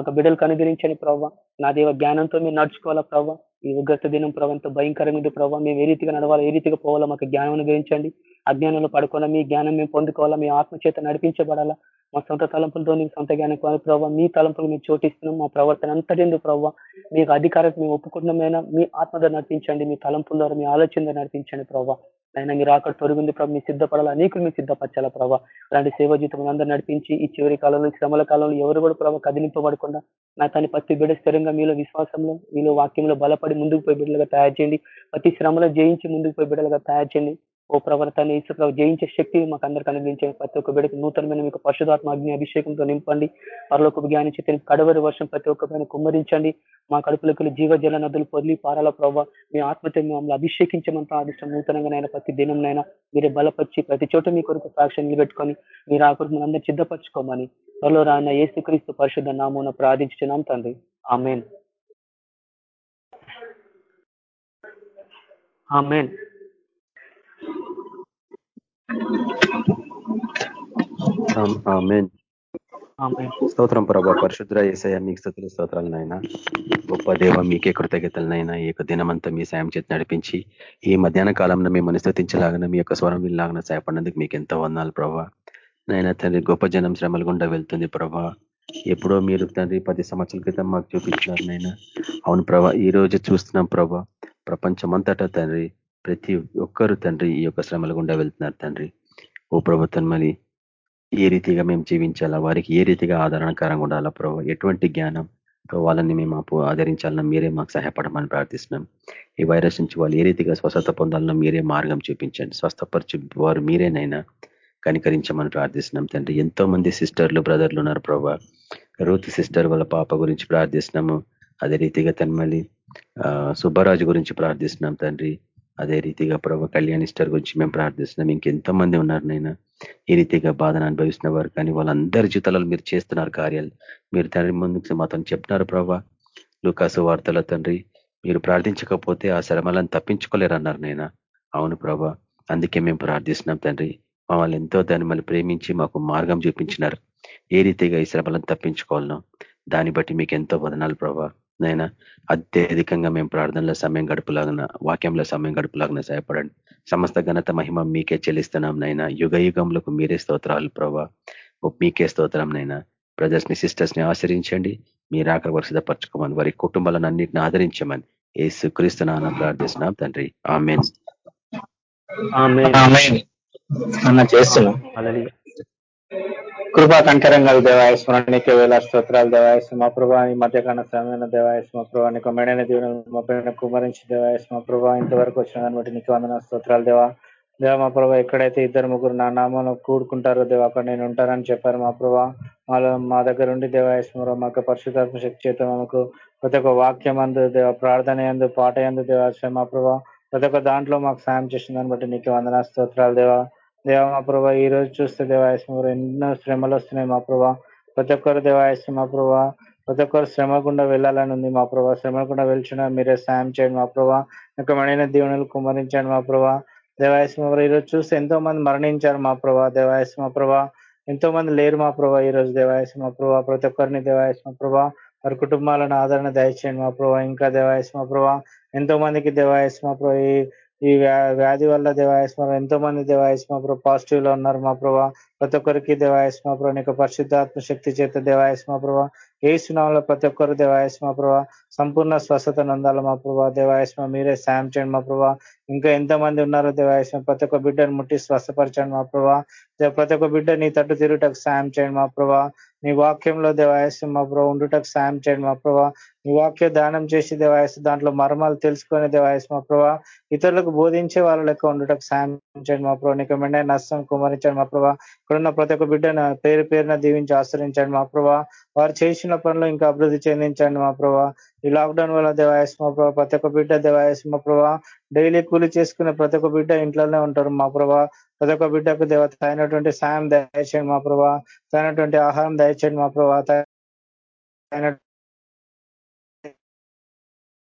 ఒక బిడ్డలకు అనుగ్రహించండి ప్రభావ నా దేవ జ్ఞానంతో మీరు నడుచుకోవాలా ప్రభావ ఈ ఉగ్రత దినం ప్రభావంతో భయంకరమైన ప్రభావ మేము ఏ రీతిగా నడవాలా ఏ రీతిగా పోవాలా మాకు జ్ఞానం అనుగ్రహించండి. అజ్ఞానంలో పడుకోవాలా మీ జ్ఞానం మేము పొందుకోవాలా మీ ఆత్మ చేత నడిపించబడాలా. మా సొంత తలంపులతో నీకు సొంత జ్ఞానం కావాలి ప్రభావ మీ తలంపులు మేము చోటిస్తున్నాం మా ప్రవర్తన అంతటిందు ప్రభావ మీకు అధికారం మేము ఒప్పుకున్నమైనా మీ ఆత్మ నడిపించండి మీ తలంపుల ద్వారా మీ ఆలోచన నడిపించండి ప్రభావ అయినా మీరు అక్కడ తొలగింది ప్రభావ మీ సిద్ధపడాలి అనేకులు మీరు సిద్ధపరచాలా ప్రభావ అలాంటి సేవ జీతం అందరూ నడిపించి ఈ చివరి కాలంలో శ్రమల కాలంలో ఎవరు కూడా ప్రభావ కదిలింపబడకుండా నా తన ప్రతి బిడ్డ స్థిరంగా మీలో విశ్వాసంలో మీలో వాక్యంలో బలపడి ముందుకు పోయి బిడ్డలుగా తయారు చేయండి. ప్రతి శ్రమలో జయించి ముందుకు పోయి బిడ్డలుగా తయారు చేయండి. ఓ ప్రవర్తన ఈసు జయించే శక్తి మాకు అందరికి అనుగ్రహించండి ప్రతి ఒక్క బిడ్డకి నూతనమైన మీకు పశుధాత్మ అగ్ని అభిషేకంతో నింపండి. పరలోక జ్ఞాని చేతిని కడవరి వర్షం ప్రతి ఒక్క పైన కుమ్మరించండి. మా కడుపులకు జీవజల నదులు పొదిలి పారాల ప్రభావ మీ ఆత్మతో మమ్మల్ని అభిషేకించమని ప్రార్థిస్తాం నూతనంగానైనా ప్రతి దినంనైనా మీరే బలపరిచి ప్రతి చోట మీ కొరకు సాక్ష్యం నిలబెట్టుకొని మీరు ఆ కొరకు మనందరూ సిద్ధపరచుకోమని త్వరలో రాన్న ఏసుక్రీస్తు పరిశుద్ధ నామూన ప్రార్థించున్నాం తండ్రి. ఆమెన్. ఆమెన్. స్తోత్రం ప్రభా పరిశుద్ర ఏసయ మీకు స్థుతులు స్తోత్రాలు నాయన. గొప్ప దేవ మీకే కృతజ్ఞతలనైనా ఈ యొక్క దినమంతా మీ సాయం చేతి నడిపించి ఈ మధ్యాహ్న కాలంలో మిమ్మల్ని స్థుతించలాగిన మీ యొక్క స్వరం విల్లాగిన సాయపడినందుకు మీకు ఎంతో వందాలు ప్రభా. నాయన తండ్రి గొప్ప జనం శ్రమల గుండా వెళ్తుంది ప్రభా. ఎప్పుడో మీరు తండ్రి పది సంవత్సరాల క్రితం మాకు చూపించినారు నాయన. అవును ప్రభా ఈ రోజు చూస్తున్నాం ప్రభా. ప్రపంచమంతటా తండ్రి ప్రతి ఒక్కరు తండ్రి ఈ యొక్క శ్రమల గుండా వెళ్తున్నారు తండ్రి. ఓ ప్రభుత్వం మళ్ళీ ఏ రీతిగా మేము జీవించాలా? వారికి ఏ రీతిగా ఆదరణకరంగా ఉండాలా? ప్రభు ఎటువంటి జ్ఞానం వాళ్ళని మేము ఆదరించాలన్నా మీరే మాకు సహాయపడమని ప్రార్థిస్తున్నాం. ఈ వైరస్ నుంచి వాళ్ళు ఏ రీతిగా స్వస్థత పొందాలన్నా మీరే మార్గం చూపించండి. స్వస్థపరిచి వారు మీరేనైనా కనికరించమని ప్రార్థిస్తున్నాం తండ్రి. ఎంతో మంది సిస్టర్లు బ్రదర్లు ఉన్నారు ప్రభా. రూత్ సిస్టర్ వాళ్ళ పాప గురించి ప్రార్థిస్తున్నాము. అదే రీతిగా తన్మలి సుబ్బరాజు గురించి ప్రార్థిస్తున్నాం తండ్రి. అదే రీతిగా ప్రభు కళ్యాణిస్టర్ గురించి మేము ప్రార్థిస్తున్నాం. ఇంకెంతో మంది ఉన్నారు నైనా? ఈ రీతిగా బాధను అనుభవిస్తున్న వారు కానీ వాళ్ళందరి జీవితాలలో మీరు చేస్తున్నారు కార్యాలు. మీరు తండ్రి ముందుకు మాత్రం చెప్తున్నారు ప్రభా. లూకాసు వార్తల తండ్రి మీరు ప్రార్థించకపోతే ఆ శ్రమలను తప్పించుకోలేరు అన్నారు నైనా? అవును ప్రభా. అందుకే మేము ప్రార్థిస్తున్నాం తండ్రి. మమ్మల్ని ఎంతో దాన్ని మళ్ళీ ప్రేమించి మాకు మార్గం చూపించినారు. ఏ రీతిగా ఈ శ్రమలను తప్పించుకోవాలనో దాన్ని బట్టి మీకు ఎంతో వదనాలు ప్రభా. నైనా? అత్యధికంగా మేము ప్రార్థనలో సమయం గడుపులాగిన వాక్యంలో సమయం గడుపులాగిన సహాయపడండి. సమస్త ఘనత మహిమ మీకే చెల్లిస్తున్నాం నైనా. యుగ యుగంలోకి మీరే స్తోత్రాలు ప్రభా. మీకే స్తోత్రం నైనా. బ్రదర్స్ని సిస్టర్స్ని ఆశ్రయించండి. మీరు ఆకలి వరుసపరచుకోమని వారి కుటుంబాలను అన్నింటిని ఆదరించమని ఏసు క్రీస్తునాన ప్రార్థిస్తున్నాం తండ్రి. ఆమెన్. అన్న చేస్తున్నా. కృపా కంకరంగా దేవాయస్మరణికి వేల స్తోత్రాలు దేవాయస్మ మా ప్రభా ఈ మధ్యకాల సమయంలో దేవాయస్మ ప్రభా నీకు మెడైన దీవెన మా పైన కుమరించి దేవాయస్మ ప్రభా ఇంతవరకు వచ్చిన దాన్ని బట్టి నీకు వందన స్తోత్రాలు దేవా. దేవ మా ప్రభా ఎక్కడైతే ఇద్దరు ముగ్గురు నా నామం కూడుకుంటారో దేవా అక్కడ నేను ఉంటానని చెప్పారు మా ప్రభా. మాలో మా దగ్గర ఉండి దేవాయస్మ మాకు పరిశుధాత్మ శక్తి చేత మాకు ప్రతి ఒక్క వాక్యం అందు దేవ ప్రార్థన ఎందు పాట ఎందు దేవాశ్రమ మా ప్రభా ప్రతి ఒక్క దాంట్లో మాకు సాయం చేసిన దాన్ని బట్టి నీకు వందన స్తోత్రాలు దేవా. దేవా మా ప్రభా ఈ రోజు చూస్తే దేవాయస్మ ఎన్నో శ్రమలు వస్తున్నాయి మా ప్రభా. ప్రతి ఒక్కరు దేవాయస్మ మా ప్రభా. ప్రతి ఒక్కరు శ్రమ గుండా వెళ్ళాలని ఉంది మా ప్రభా. శ్రమ గుండా వెళ్చిన మీరే సాయం చేయండి మా ప్రభా. ఇంకా మడైన దీవెనలు కుమరించండి మా ప్రభా. దేవాయస్మ ఈ రోజు చూస్తే ఎంతో మంది మరణించారు మా ప్రభా. దేవాయస్మ ప్రభా. ఎంతో మంది లేరు మా ప్రభా ఈ రోజు దేవాయస్మ ప్రభా. ప్రతి ఒక్కరిని దేవాయస్మ ప్రభా. వారి కుటుంబాలను ఆదరణ దయచేయండి మా ప్రభా. ఇంకా దేవాయస్మ ప్రభా. ఎంతో మందికి దేవాయస్మ ప్రభా. ఈ వ్యాధి వల్ల దేవాయస్మ ఎంతో మంది దేవాయస్మ ప్రభు పాజిటివ్లో ఉన్నారు మా ప్రభా. ప్రతి ఒక్కరికి దేవాయస్మ ప్రభు నీకు పరిశుద్ధాత్మ శక్తి చేత దేవాయస్మ ప్రభా. ఏ సునామంలో ప్రతి ఒక్కరు దేవాయస్మ ప్రభా. సంపూర్ణ స్వస్థత నందాల మా ప్రభా. దేవాయస్మ మీరే సాయం చేయండి మా ప్రభా. ఇంకా ఎంతమంది ఉన్నారో దేవాయస్మ ప్రతి ఒక్క బిడ్డను ముట్టి స్వస్థపరచండి మా ప్రభా. ప్రతి ఒక్క బిడ్డ నీ తట్టు తిరుగుటకు సాయం చేయండి మా ప్రభా. నీ వాక్యంలో దేవాయస్సు మా ప్రభా ఉండుటకు సాయం చేయండి మా ప్రభా. నీ వాక్య దానం చేసి దేవాయస్సు దాంట్లో మర్మాలు తెలుసుకునే దేవాయస్సు మా ప్రభా. ఇతరులకు బోధించే వాళ్ళ లెక్క ఉండుటకు సాయం చేయండి మా ప్రభా. నీకు మెండే నష్టం కుమరించండి మా ప్రభా. ఇక్కడున్న ప్రతి ఒక్క బిడ్డను పేరు పేరున దీవించి ఆశ్రయించండి మా ప్రభా. వారు చేసిన పనులు ఇంకా అభివృద్ధి చెందించండి మా ప్రభా. ఈ లాక్డౌన్ వల్ల దేవాయస్ మా ప్రభా ప్రతి ఒక్క బిడ్డ దేవాయస్ మా ప్రభా. డైలీ కూలి చేసుకునే ప్రతి ఒక్క బిడ్డ ఇంట్లోనే ఉంటారు మా ప్రభా. ప్రతి ఒక్క బిడ్డకు దేవ తగినటువంటి సాయం దయచేయండి మా ప్రభా. తగినటువంటి ఆహారం దయచేయండి మా ప్రభా.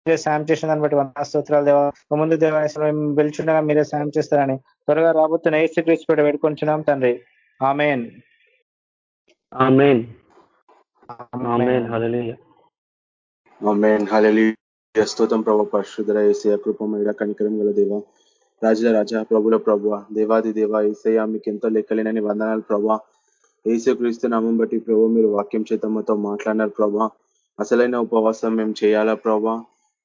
సాయం చేసిన దాన్ని బట్టి వంద స్తోత్రాలు దేవ. ముందు దేవాయసం పిలుచుండగా మీరే సాయం చేస్తారని త్వరగా రాబోతున్న ఏసు క్రీస్తు పెట్టి పెట్టుకుంటున్నాం తండ్రి. Amen. Amen. Amen hallelujah amen hallelujah స్తోత్రం ప్రభు పరిశుద్ధ ఏసయ కృపమైన కనికరం గల దేవ రాజుల రాజా ప్రభుల ప్రభు దేవాది దేవ ఏసయ మీకు ఎంతో లెక్కలేనని వందనాలు ప్రభా. క్రీస్తు నామం బట్టి ప్రభు మీరు వాక్యం చేతమ్మతో మాట్లాడినారు ప్రభా. అసలైన ఉపవాసం మేము చేయాలా ప్రభా?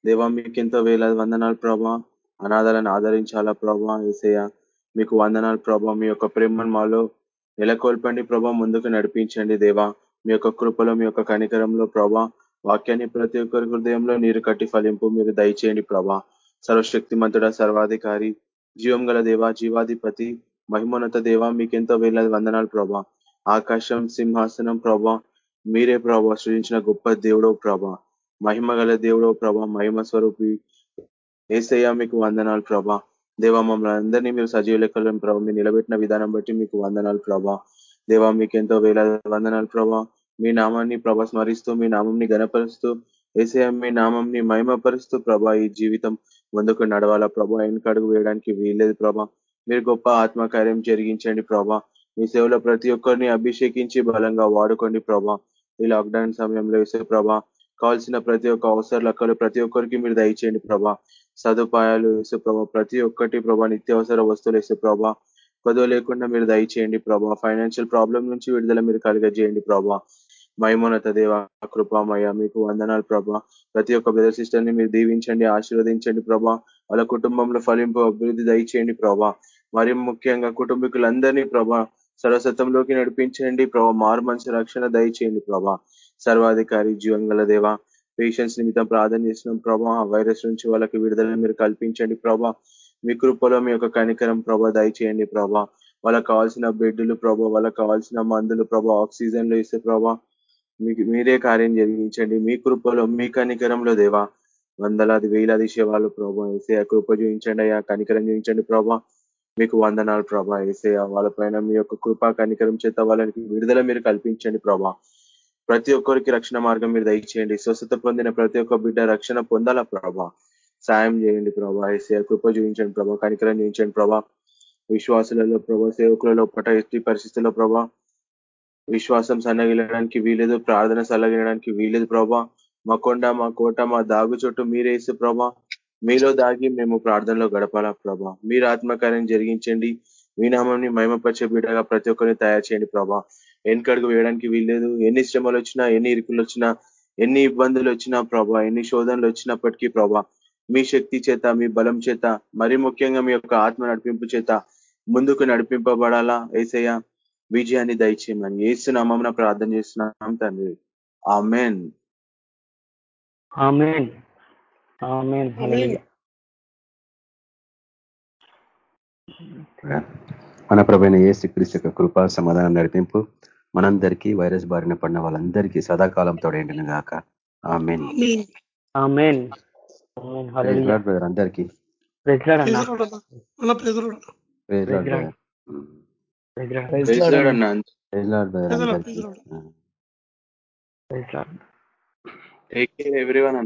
దేవా మీకు ఎంతో వందనాలు ప్రభా. అనాథాలను ఆదరించాలా ప్రభా ఏసయ్య? మీకు వందనాలు ప్రభా మీ యొక్క ప్రేమను మాలో నెలకొల్పండి ప్రభా ముందుకు నడిపించండి దేవా. మీ యొక్క కృపలో మీ యొక్క కనికరంలో ప్రభా వాక్యాన్ని ప్రతి ఒక్కరి హృదయంలో నీరు కట్టి ఫలింపు. మీరు దయచేయండి ప్రభా. సర్వశక్తిమంతుడ సర్వాధికారి జీవం గల దేవ జీవాధిపతి మహిమోన్నత దేవ మీకెంతో వేలాది వందనాలు ప్రభా. ఆకాశం సింహాసనం ప్రభా మీరే ప్రభా సృజించిన గొప్ప దేవుడో ప్రభా. మహిమ గల దేవుడో ప్రభా మహిమ స్వరూపి ఏసయ్య మీకు వందనాలు ప్రభా. దేవ మమ్మల్ని అందరినీ మీరు సజీవ లెక్కలను ప్రభా మీరు నిలబెట్టిన విధానం బట్టి మీకు వందనాలు ప్రభా. దేవా మీకు ఎంతో వేలాది వందనాలు ప్రభా. మీ నామాన్ని ప్రభా స్మరిస్తూ మీ నామంని గనపరుస్తూ ఏసయ మీ నామంని మహిమపరుస్తూ ప్రభా ఈ జీవితం ముందుకు నడవాలా ప్రభా. వెనకడుగు వేయడానికి వీల్లేదు ప్రభా. మీరు గొప్ప ఆత్మకార్యం జరిగించండి ప్రభా. మీ సేవలో ప్రతి ఒక్కరిని అభిషేకించి బలంగా వాడుకోండి ప్రభా. ఈ లాక్డౌన్ సమయంలో వేసే ప్రభా కావాల్సిన ప్రతి ఒక్క అవసరాలు ప్రతి ఒక్కరికి మీరు దయచేయండి ప్రభా. సదుపాయాలు వేసే ప్రభా ప్రతి ఒక్కటి ప్రభా నిత్యావసర వస్తువులు వేసే ప్రభా. కొదవ లేకుండా మీరు దయచేయండి ప్రభా. ఫైనాన్షియల్ ప్రాబ్లం నుంచి విడుదల మీరు కలిగజేయండి ప్రభా. మహిమోన్నత దేవ కృపామయ మీకు వందనాలు ప్రభా. ప్రతి ఒక్క బ్రదర్ సిస్టర్ని మీరు దీవించండి ఆశీర్వదించండి ప్రభా. వాళ్ళ కుటుంబంలో ఫలింపు అభివృద్ధి దయచేయండి ప్రభా. మరి ముఖ్యంగా కుటుంబీకులందరినీ ప్రభా సర్వసత్వంలోకి నడిపించండి ప్రభా. మారు మనసు రక్షణ దయచేయండి ప్రభా. సర్వాధికారి జీవంగల దేవ పేషెంట్స్ నిమిత్తం ప్రార్థన చేసిన ప్రభా. వైరస్ నుంచి వాళ్ళకి విడుదల మీరు కల్పించండి ప్రభా. మీ కృపలో మీ యొక్క కనికరం ప్రభా దయచేయండి ప్రభా. వాళ్ళకి కావాల్సిన బెడ్లు ప్రభా వాళ్ళకి కావాల్సిన మందులు ప్రభా ఆక్సిజన్లు ఇస్తే ప్రభా మీకు మీరే కార్యం జరిగించండి. మీ కృపలో మీ కనికరంలో దేవా వందలాది వేలాది శివాలు ప్రభా ఏసే కృప చూపించండి అయ్యా కనికరం చూపించండి ప్రభా. మీకు వందనాలు ప్రభా ఏసే వాళ్ళపైన మీ యొక్క కృపా కనికరం చేత వాళ్ళకి విడుదల మీరు కల్పించండి ప్రభా. ప్రతి ఒక్కరికి రక్షణ మార్గం మీరు దయచేయండి. స్వస్థత పొందిన ప్రతి ఒక్క బిడ్డ రక్షణ పొందాలా ప్రభా. సాయం చేయండి ప్రభా. ఏసే కృప చూపించండి ప్రభా. కనికరం చూపించండి ప్రభా. విశ్వాసులలో ప్రభా సేవకులలో పట ఎత్తి పరిస్థితుల్లో ప్రభా విశ్వాసం సన్నగిలడానికి వీలేదు ప్రార్థన సల్లగిలడానికి వీలేదు ప్రభా. మా కొండ మా కోట మా దాగు చోటు మీరేసు ప్రభా. మీలో దాగి మేము ప్రార్థనలో గడపాలా ప్రభా. మీరు ఆత్మకార్యం జరిగించండి. మీ నామంని మహిమపరిచే బిడ్డగా ప్రతి ఒక్కరిని తయారు చేయండి ప్రభా. వెనుకడుగు వేయడానికి వీల్లేదు ఎన్ని శ్రమలు వచ్చినా ఎన్ని ఇరుకులు వచ్చినా ఎన్ని ఇబ్బందులు వచ్చినా ప్రభా ఎన్ని శోధనలు వచ్చినప్పటికీ ప్రభా మీ శక్తి చేత మీ బలం చేత మరి ముఖ్యంగా మీ యొక్క ఆత్మ నడిపింపు చేత ముందుకు నడిపింపబడాలా? ఏసయ్య విజయాన్ని దయచేయమని ఏసునామం ప్రార్థన చేస్తున్నాం తండ్రి. ఆమెన్. ఆమెన్. ఆమెన్. మన ప్రభైన ఏ శ్రీకృష్ణ యొక్క కృపా సమాధానం నడిపింపు మనందరికీ వైరస్ బారిన పడిన వాళ్ళందరికీ సదాకాలం తోడేండిన గాక. ఆమెన్. ఆమెన్. అందరికీ. Take care everyone